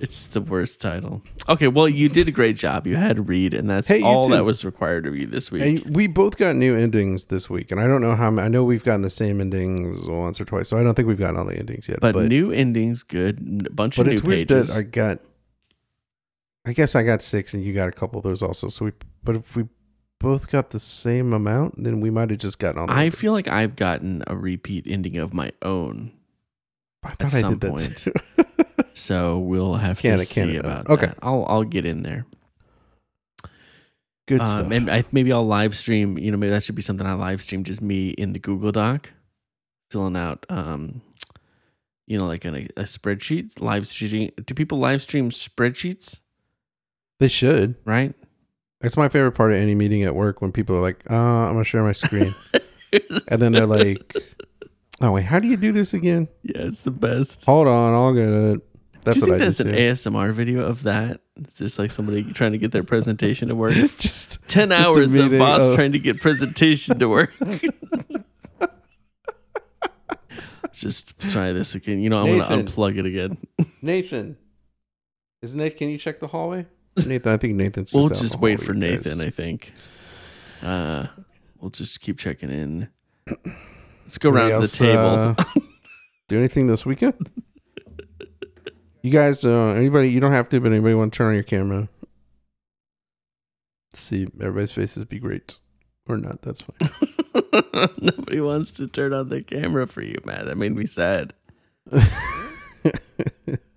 Speaker 2: It's the worst title. Okay, well, you did a great job. You had to read, and that's
Speaker 3: Hey, you
Speaker 2: all
Speaker 3: too.
Speaker 2: that was required of you this week.
Speaker 3: And we both got new endings this week, and I don't know how. ma- I know we've gotten the same endings once or twice, so I don't think we've gotten all the endings yet.
Speaker 2: but, new endings, good. N- bunch
Speaker 3: but
Speaker 2: of
Speaker 3: it's
Speaker 2: new
Speaker 3: weird
Speaker 2: pages.
Speaker 3: that I got. I guess I got six, and you got a couple of those also. So we, but if we both got the same amount, then we might have just gotten all. The
Speaker 2: I
Speaker 3: endings.
Speaker 2: feel like I've gotten a repeat ending of my own,
Speaker 3: I
Speaker 2: at
Speaker 3: thought I
Speaker 2: some
Speaker 3: did that
Speaker 2: point.
Speaker 3: too.
Speaker 2: so we'll have
Speaker 3: Can
Speaker 2: to see
Speaker 3: uh,
Speaker 2: about
Speaker 3: okay.
Speaker 2: that. I'll I'll get in there.
Speaker 3: Good
Speaker 2: Um,
Speaker 3: stuff.
Speaker 2: and I, maybe I'll live stream. You know, maybe that should be something I live stream. Just me in the Google Doc, filling out, um, you know, like a, a spreadsheet. Live streaming. Do people live stream spreadsheets?
Speaker 3: they should.
Speaker 2: Right.
Speaker 3: It's my favorite part of any meeting at work when people are like, uh, I'm gonna share my screen. and then they're like, Oh wait, how do you do this again?
Speaker 2: yeah, it's the best.
Speaker 3: Hold on, I'll get it. That's
Speaker 2: do you
Speaker 3: what
Speaker 2: think
Speaker 3: I
Speaker 2: that's an
Speaker 3: too.
Speaker 2: ASMR video of that? It's just like somebody trying to get their presentation to work.
Speaker 3: Just
Speaker 2: 10
Speaker 3: Just
Speaker 2: hours of boss
Speaker 3: of-
Speaker 2: trying to get presentation to work. just try this again. You know, I'm
Speaker 3: Nathan.
Speaker 2: to unplug it again.
Speaker 3: Nathan. Is Nathan can you check the hallway? Nathan, I think Nathan's just
Speaker 2: we'll just wait for
Speaker 3: you guys.
Speaker 2: Nathan, I think. Uh, we'll just keep checking in. Let's go around the table.
Speaker 3: uh, do anything this weekend? You guys, uh, anybody? You don't have to, but anybody want to turn on your camera? See everybody's faces. Be great, or not? That's fine.
Speaker 2: Nobody wants to turn on the camera for you, Matt. That made me sad.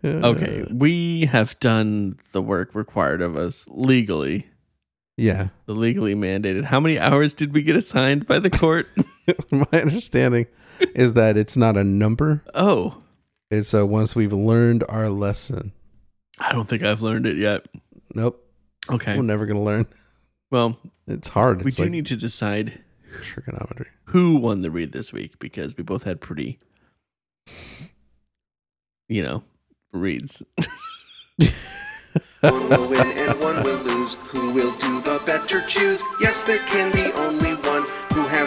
Speaker 2: Okay, we have done the work required of us legally,
Speaker 3: Yeah,
Speaker 2: the legally mandated. How many hours did we get assigned by the court?
Speaker 3: my understanding is that it's not a number.
Speaker 2: oh,
Speaker 3: It's uh, once we've learned our lesson.
Speaker 2: I don't think I've learned it yet.
Speaker 3: Nope,
Speaker 2: Okay.
Speaker 3: we're never gonna learn.
Speaker 2: Well,
Speaker 3: It's hard.
Speaker 2: we
Speaker 3: It's
Speaker 2: do
Speaker 3: like-
Speaker 2: need to decide
Speaker 3: Trigonometry.
Speaker 2: who won the read this week because we both had pretty, you know, reads.
Speaker 4: One will win and one will lose. Who will do the better choose? Yes, there can be only one. Who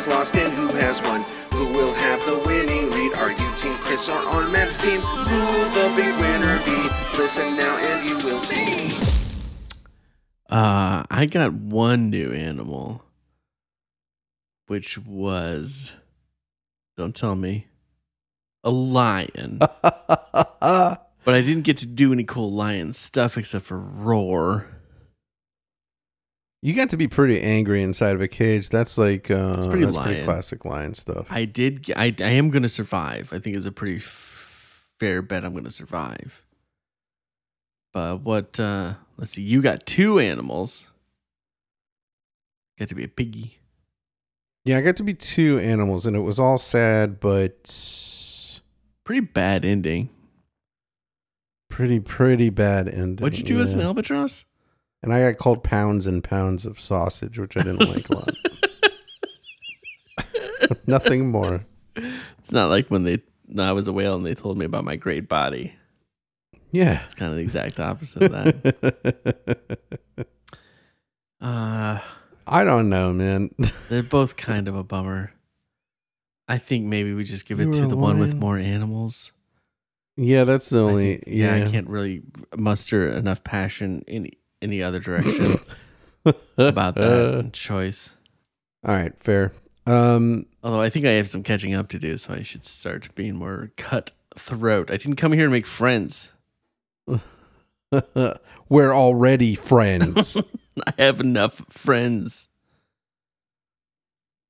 Speaker 4: has lost and who has won? Who will have the winning read? Are you Team Chris or on Matt's team? Who will the big winner be? Listen now and you will see.
Speaker 2: Uh, I got one new animal, which was, don't tell me, a lion. but I didn't get to do any cool lion stuff except for roar.
Speaker 3: You got to be pretty angry inside of a cage. That's like uh,
Speaker 2: It's pretty
Speaker 3: that's pretty classic lion stuff.
Speaker 2: I did. I am gonna survive. I think it's a pretty f- fair bet. I'm gonna survive. But what? uh Let's see. You got two animals. Got to be a piggy.
Speaker 3: Yeah, I got to be two animals, and it was all sad, but
Speaker 2: Pretty bad ending.
Speaker 3: pretty pretty bad ending.
Speaker 2: What'd you do as an albatross?
Speaker 3: And I got called pounds and pounds of sausage, which I didn't like a lot. Nothing more.
Speaker 2: It's not like when they. No, I was a whale and they told me about my great body.
Speaker 3: Yeah.
Speaker 2: It's kind of the exact opposite of that. uh,
Speaker 3: I don't know, man.
Speaker 2: they're both kind of a bummer. I think maybe we just give
Speaker 3: You
Speaker 2: it to the one with more animals.
Speaker 3: yeah, that's the only.
Speaker 2: think- yeah,
Speaker 3: yeah,
Speaker 2: I can't really muster enough passion in any other direction about that choice.
Speaker 3: All right, fair. Um,
Speaker 2: Although I think I have some catching up to do, so I should start being more cutthroat. I didn't come here to make friends.
Speaker 3: we're already friends.
Speaker 2: I have enough friends.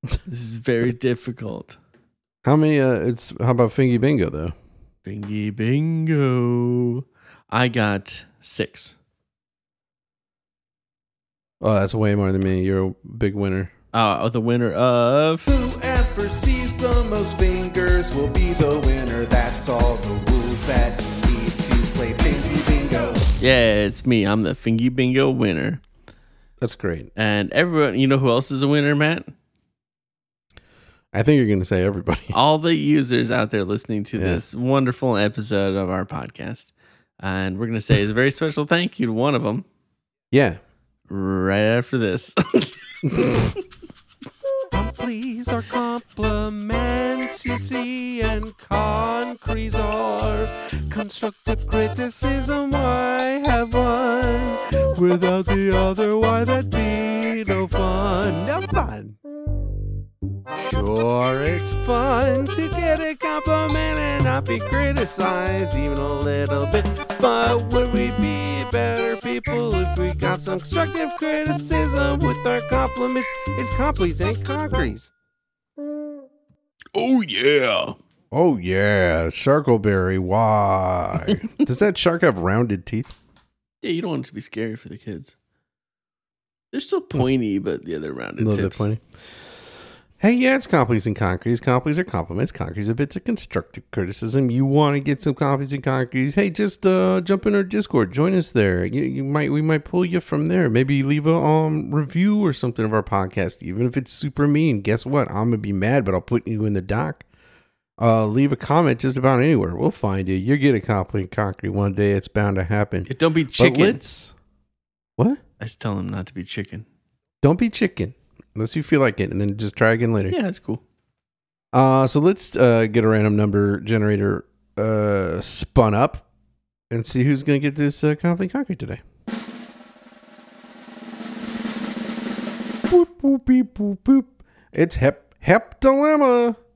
Speaker 2: This is very difficult.
Speaker 3: how many? Uh, it's how about Fingy Bingo though?
Speaker 2: Bingy bingo. I got six.
Speaker 3: Oh, that's way more than me. You're a big winner.
Speaker 2: Uh, the winner of
Speaker 5: Whoever sees the most fingers will be the winner. That's all the rules that you need to play Bingy Bingo.
Speaker 2: yeah, it's me. I'm the Fingy bingo winner.
Speaker 3: That's great.
Speaker 2: And everyone, you know who else is a winner, Matt?
Speaker 3: I think you're going to say everybody.
Speaker 2: All the users out there listening to
Speaker 3: Yeah.
Speaker 2: this wonderful episode of our podcast. And we're going to say a very special thank you to one of them
Speaker 3: Yeah.
Speaker 2: Right after this.
Speaker 5: Please are compliments you see, and concretes are constructive criticism. Why have one without the other? Why that be no fun? No fun. Sure, it's fun to get a compliment and not be criticized even a little bit. But would we be better people if we got some constructive criticism with our compliments? It's complies and concretes.
Speaker 2: oh, yeah.
Speaker 3: Oh yeah, Sharkleberry. Why? Does that shark have rounded teeth?
Speaker 2: Yeah, you don't want it to be scary for the kids. They're still pointy, but yeah, they're
Speaker 3: A
Speaker 2: rounded
Speaker 3: little
Speaker 2: tips.
Speaker 3: bit pointy. Hey, yeah, it's complies and concretes. Complies are compliments. Concretes are bits of constructive criticism. You want to get some complies and concretes? Hey, just uh, jump in our Discord. Join us there. You, you might we might pull you from there. Maybe leave a um review or something of our podcast. Even if it's super mean, guess what? I'm gonna be mad, but I'll put you in the dock. Uh, leave a comment just about anywhere. We'll find you. You'll get a compliment and concrete one day. It's bound to happen.
Speaker 2: Don't be chicken.
Speaker 3: what?
Speaker 2: I just tell them not to be chicken.
Speaker 3: Don't be chicken unless you feel like it, and then just try again later.
Speaker 2: Yeah, that's cool.
Speaker 3: Uh, so let's uh, get a random number generator uh, spun up and see who's going to get this uh, conflict concrete today. Boop, boop, beep, boop, boop. It's Hep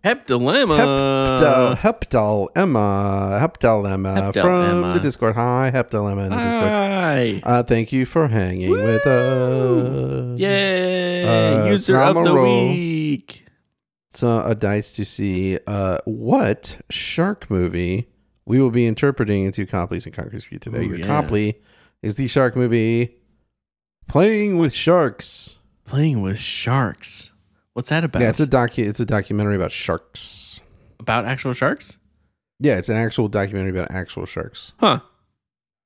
Speaker 3: Heptalemma.
Speaker 2: Heptalemma.
Speaker 3: Heptal Heptalemma. Heptalemma from
Speaker 2: Heptalemma.
Speaker 3: the Discord. Hi, Heptalemma in the Discord.
Speaker 2: Hi.
Speaker 3: Uh, thank you for hanging with us.
Speaker 2: Yay.
Speaker 3: Uh,
Speaker 2: User of the
Speaker 3: roll.
Speaker 2: week.
Speaker 3: So a dice to see uh, what shark movie we will be interpreting into complies and concretes for you today.
Speaker 2: Ooh,
Speaker 3: Your
Speaker 2: yeah.
Speaker 3: Comply is the shark movie Playing with Sharks.
Speaker 2: Playing with sharks. What's that about?
Speaker 3: Yeah, it's a docu it's a documentary about sharks.
Speaker 2: about actual sharks?
Speaker 3: Yeah, it's an actual documentary about actual sharks.
Speaker 2: Huh.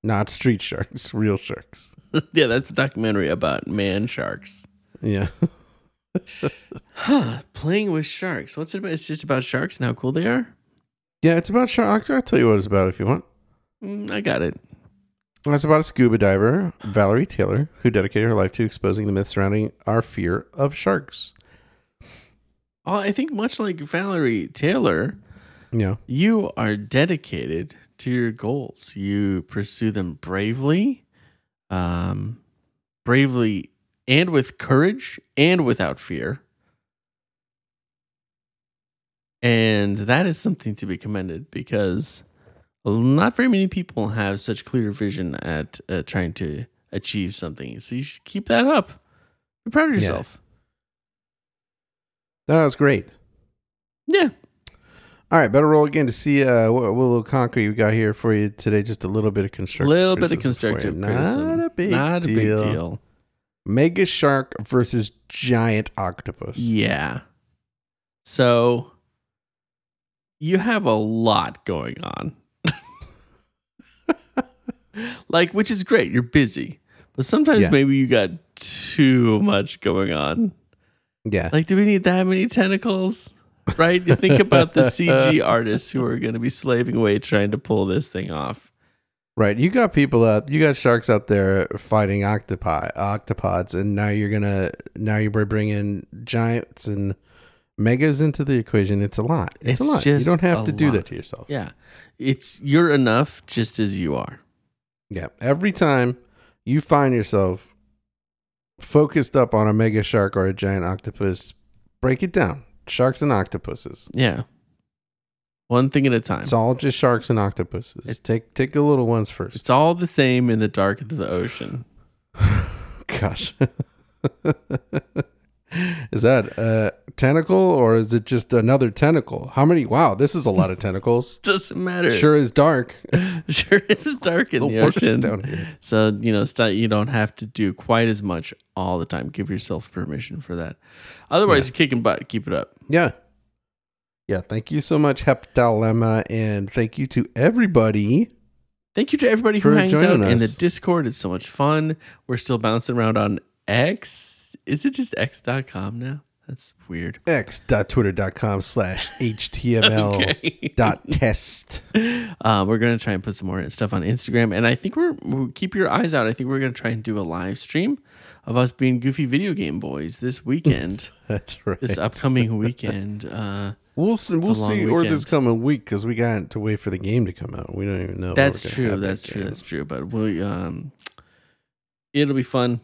Speaker 3: Not street sharks, real sharks.
Speaker 2: yeah, that's a documentary about man sharks.
Speaker 3: Yeah.
Speaker 2: Huh. Playing with sharks. What's it about? It's just about sharks and how cool they are.
Speaker 3: Yeah, it's about shark. I'll tell you what it's about if you want.
Speaker 2: Mm, I got it.
Speaker 3: Well, It's about a scuba diver, Valerie Taylor, who dedicated her life to exposing the myths surrounding our fear of sharks.
Speaker 2: I think much like Valerie Taylor,
Speaker 3: Yeah.
Speaker 2: you are dedicated to your goals. You pursue them bravely, um, bravely, and with courage, and without fear. And that is something to be commended because not very many people have such clear vision at uh, trying to achieve something. So you should keep that up. Be proud of
Speaker 3: Yeah. That was great.
Speaker 2: Yeah.
Speaker 3: All right, better roll again to see uh, what, what little concrete we got here for you today. Just a little bit of construction.
Speaker 2: A
Speaker 3: constructive
Speaker 2: little bit of
Speaker 3: criticism for you.
Speaker 2: constructive.
Speaker 3: Not a big
Speaker 2: Not a
Speaker 3: deal.
Speaker 2: big deal.
Speaker 3: Mega shark versus giant octopus.
Speaker 2: Yeah. So you have a lot going on. like which is great. You're busy. But sometimes
Speaker 3: Yeah.
Speaker 2: maybe you got too much going on.
Speaker 3: Yeah.
Speaker 2: Like do we need that many tentacles? Right? You think about the CG artists who are going to be slaving away trying to pull this thing off.
Speaker 3: Right. You got people out you got sharks out there fighting octopi octopods and now you're gonna now you're bringing giants and megas into the equation. It's a lot. It's,
Speaker 2: It's
Speaker 3: a lot. You don't have to do that to yourself.
Speaker 2: Yeah. It's you're enough just as you are.
Speaker 3: Yeah. Every time you find yourself focused up on a mega shark or a giant octopus, break it down. Sharks and octopuses.
Speaker 2: Yeah. One thing at a time.
Speaker 3: It's all just sharks and octopuses.
Speaker 2: It-
Speaker 3: take take the little ones first.
Speaker 2: It's all the same in the dark of the ocean.
Speaker 3: Gosh. is that a tentacle or is it just another tentacle? How many? Wow, this is a lot of tentacles.
Speaker 2: Doesn't matter.
Speaker 3: sure is dark.
Speaker 2: sure is dark in
Speaker 3: The
Speaker 2: the, ocean.
Speaker 3: down here.
Speaker 2: So you know, st- you don't have to do quite as much all the time. Give yourself permission for that. Otherwise, you're kicking butt. Keep it up.
Speaker 3: Yeah. Yeah. Thank you so much, Heptalemma. And thank you to everybody.
Speaker 2: Thank you to everybody who hangs out
Speaker 3: joining
Speaker 2: in the. Discord. It's so much fun. We're still bouncing around on X. Is it just X.com now? That's weird.
Speaker 3: x.twitter.com slash html dot test.
Speaker 2: Uh, we're gonna try and put some more stuff on Instagram, and I think we're we'll keep your eyes out. I think we're gonna try and do a live stream of us being goofy video game boys this weekend,
Speaker 3: That's right.
Speaker 2: this upcoming weekend. Uh,
Speaker 3: We'll see, we'll see or this coming week because we got to wait for the game to come out. We don't even know.
Speaker 2: that's true. That's true.
Speaker 3: game.
Speaker 2: That's true. But we um, it'll be fun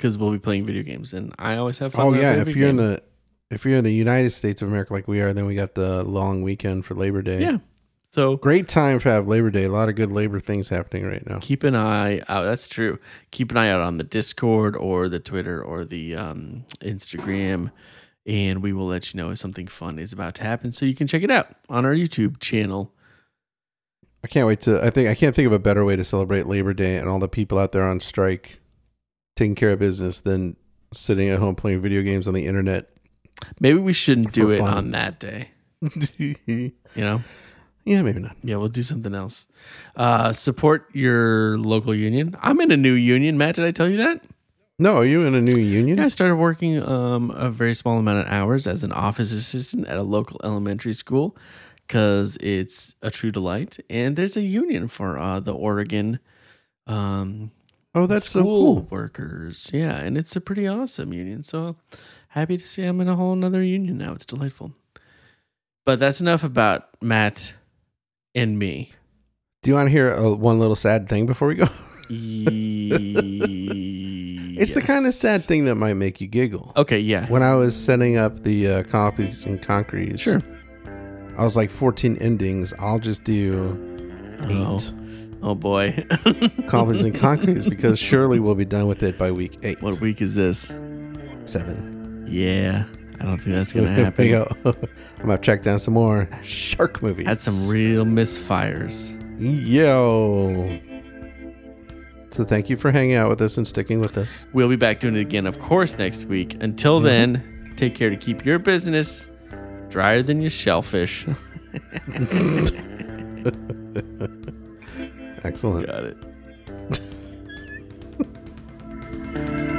Speaker 2: because we'll be playing video games, and I always have fun.
Speaker 3: Oh yeah, if you're in the if you're in the United States of America like we are, then we got the long weekend for Labor Day.
Speaker 2: yeah, so
Speaker 3: Great time to have Labor Day. A lot of good labor things happening right now.
Speaker 2: keep an eye out. That's true. Keep an eye out on the Discord or the Twitter or the um, Instagram, and we will let you know if something fun is about to happen, so you can check it out on our YouTube channel.
Speaker 3: I can't wait to I think I can't think of a better way to celebrate Labor Day and all the people out there on strike taking care of business than sitting at home playing video games on the internet.
Speaker 2: Maybe we shouldn't do it
Speaker 3: fun.
Speaker 2: on that day. You know.
Speaker 3: Yeah, maybe not.
Speaker 2: Yeah, we'll do something else. Uh, support your local union. I'm in a new union. Matt, did I tell you that?
Speaker 3: No, are you in a new union?
Speaker 2: Yeah, I started working um, a very small amount of hours as an office assistant at a local elementary school because it's a true delight. And there's a union for uh, the Oregon um,
Speaker 3: Oh, that's so cool.
Speaker 2: workers. Yeah, and it's a pretty awesome union. So happy to see I'm in a whole another union now. It's delightful. But that's enough about Matt and me.
Speaker 3: Do you want to hear a, one little sad thing before we go?
Speaker 2: it's
Speaker 3: It's the kind of sad thing that might make you giggle.
Speaker 2: Okay, yeah.
Speaker 3: When I was setting up the uh, complies and concretes,
Speaker 2: Sure.
Speaker 3: I was like 14 endings. I'll just do
Speaker 2: Oh,
Speaker 3: eight
Speaker 2: oh boy.
Speaker 3: complies and concretes because surely we'll be done with it by week eight.
Speaker 2: what week is this?
Speaker 3: Seven.
Speaker 2: Yeah, I don't think that's gonna
Speaker 3: Here we
Speaker 2: happen.
Speaker 3: go. I'm gonna track down some more shark movies.
Speaker 2: Had some real misfires.
Speaker 3: yo. So thank you for hanging out with us and sticking with us.
Speaker 2: We'll be back doing it again, of course, next week. Until
Speaker 3: Mm-hmm.
Speaker 2: then, take care to keep your business drier than your shellfish.
Speaker 3: Excellent.
Speaker 2: Got it.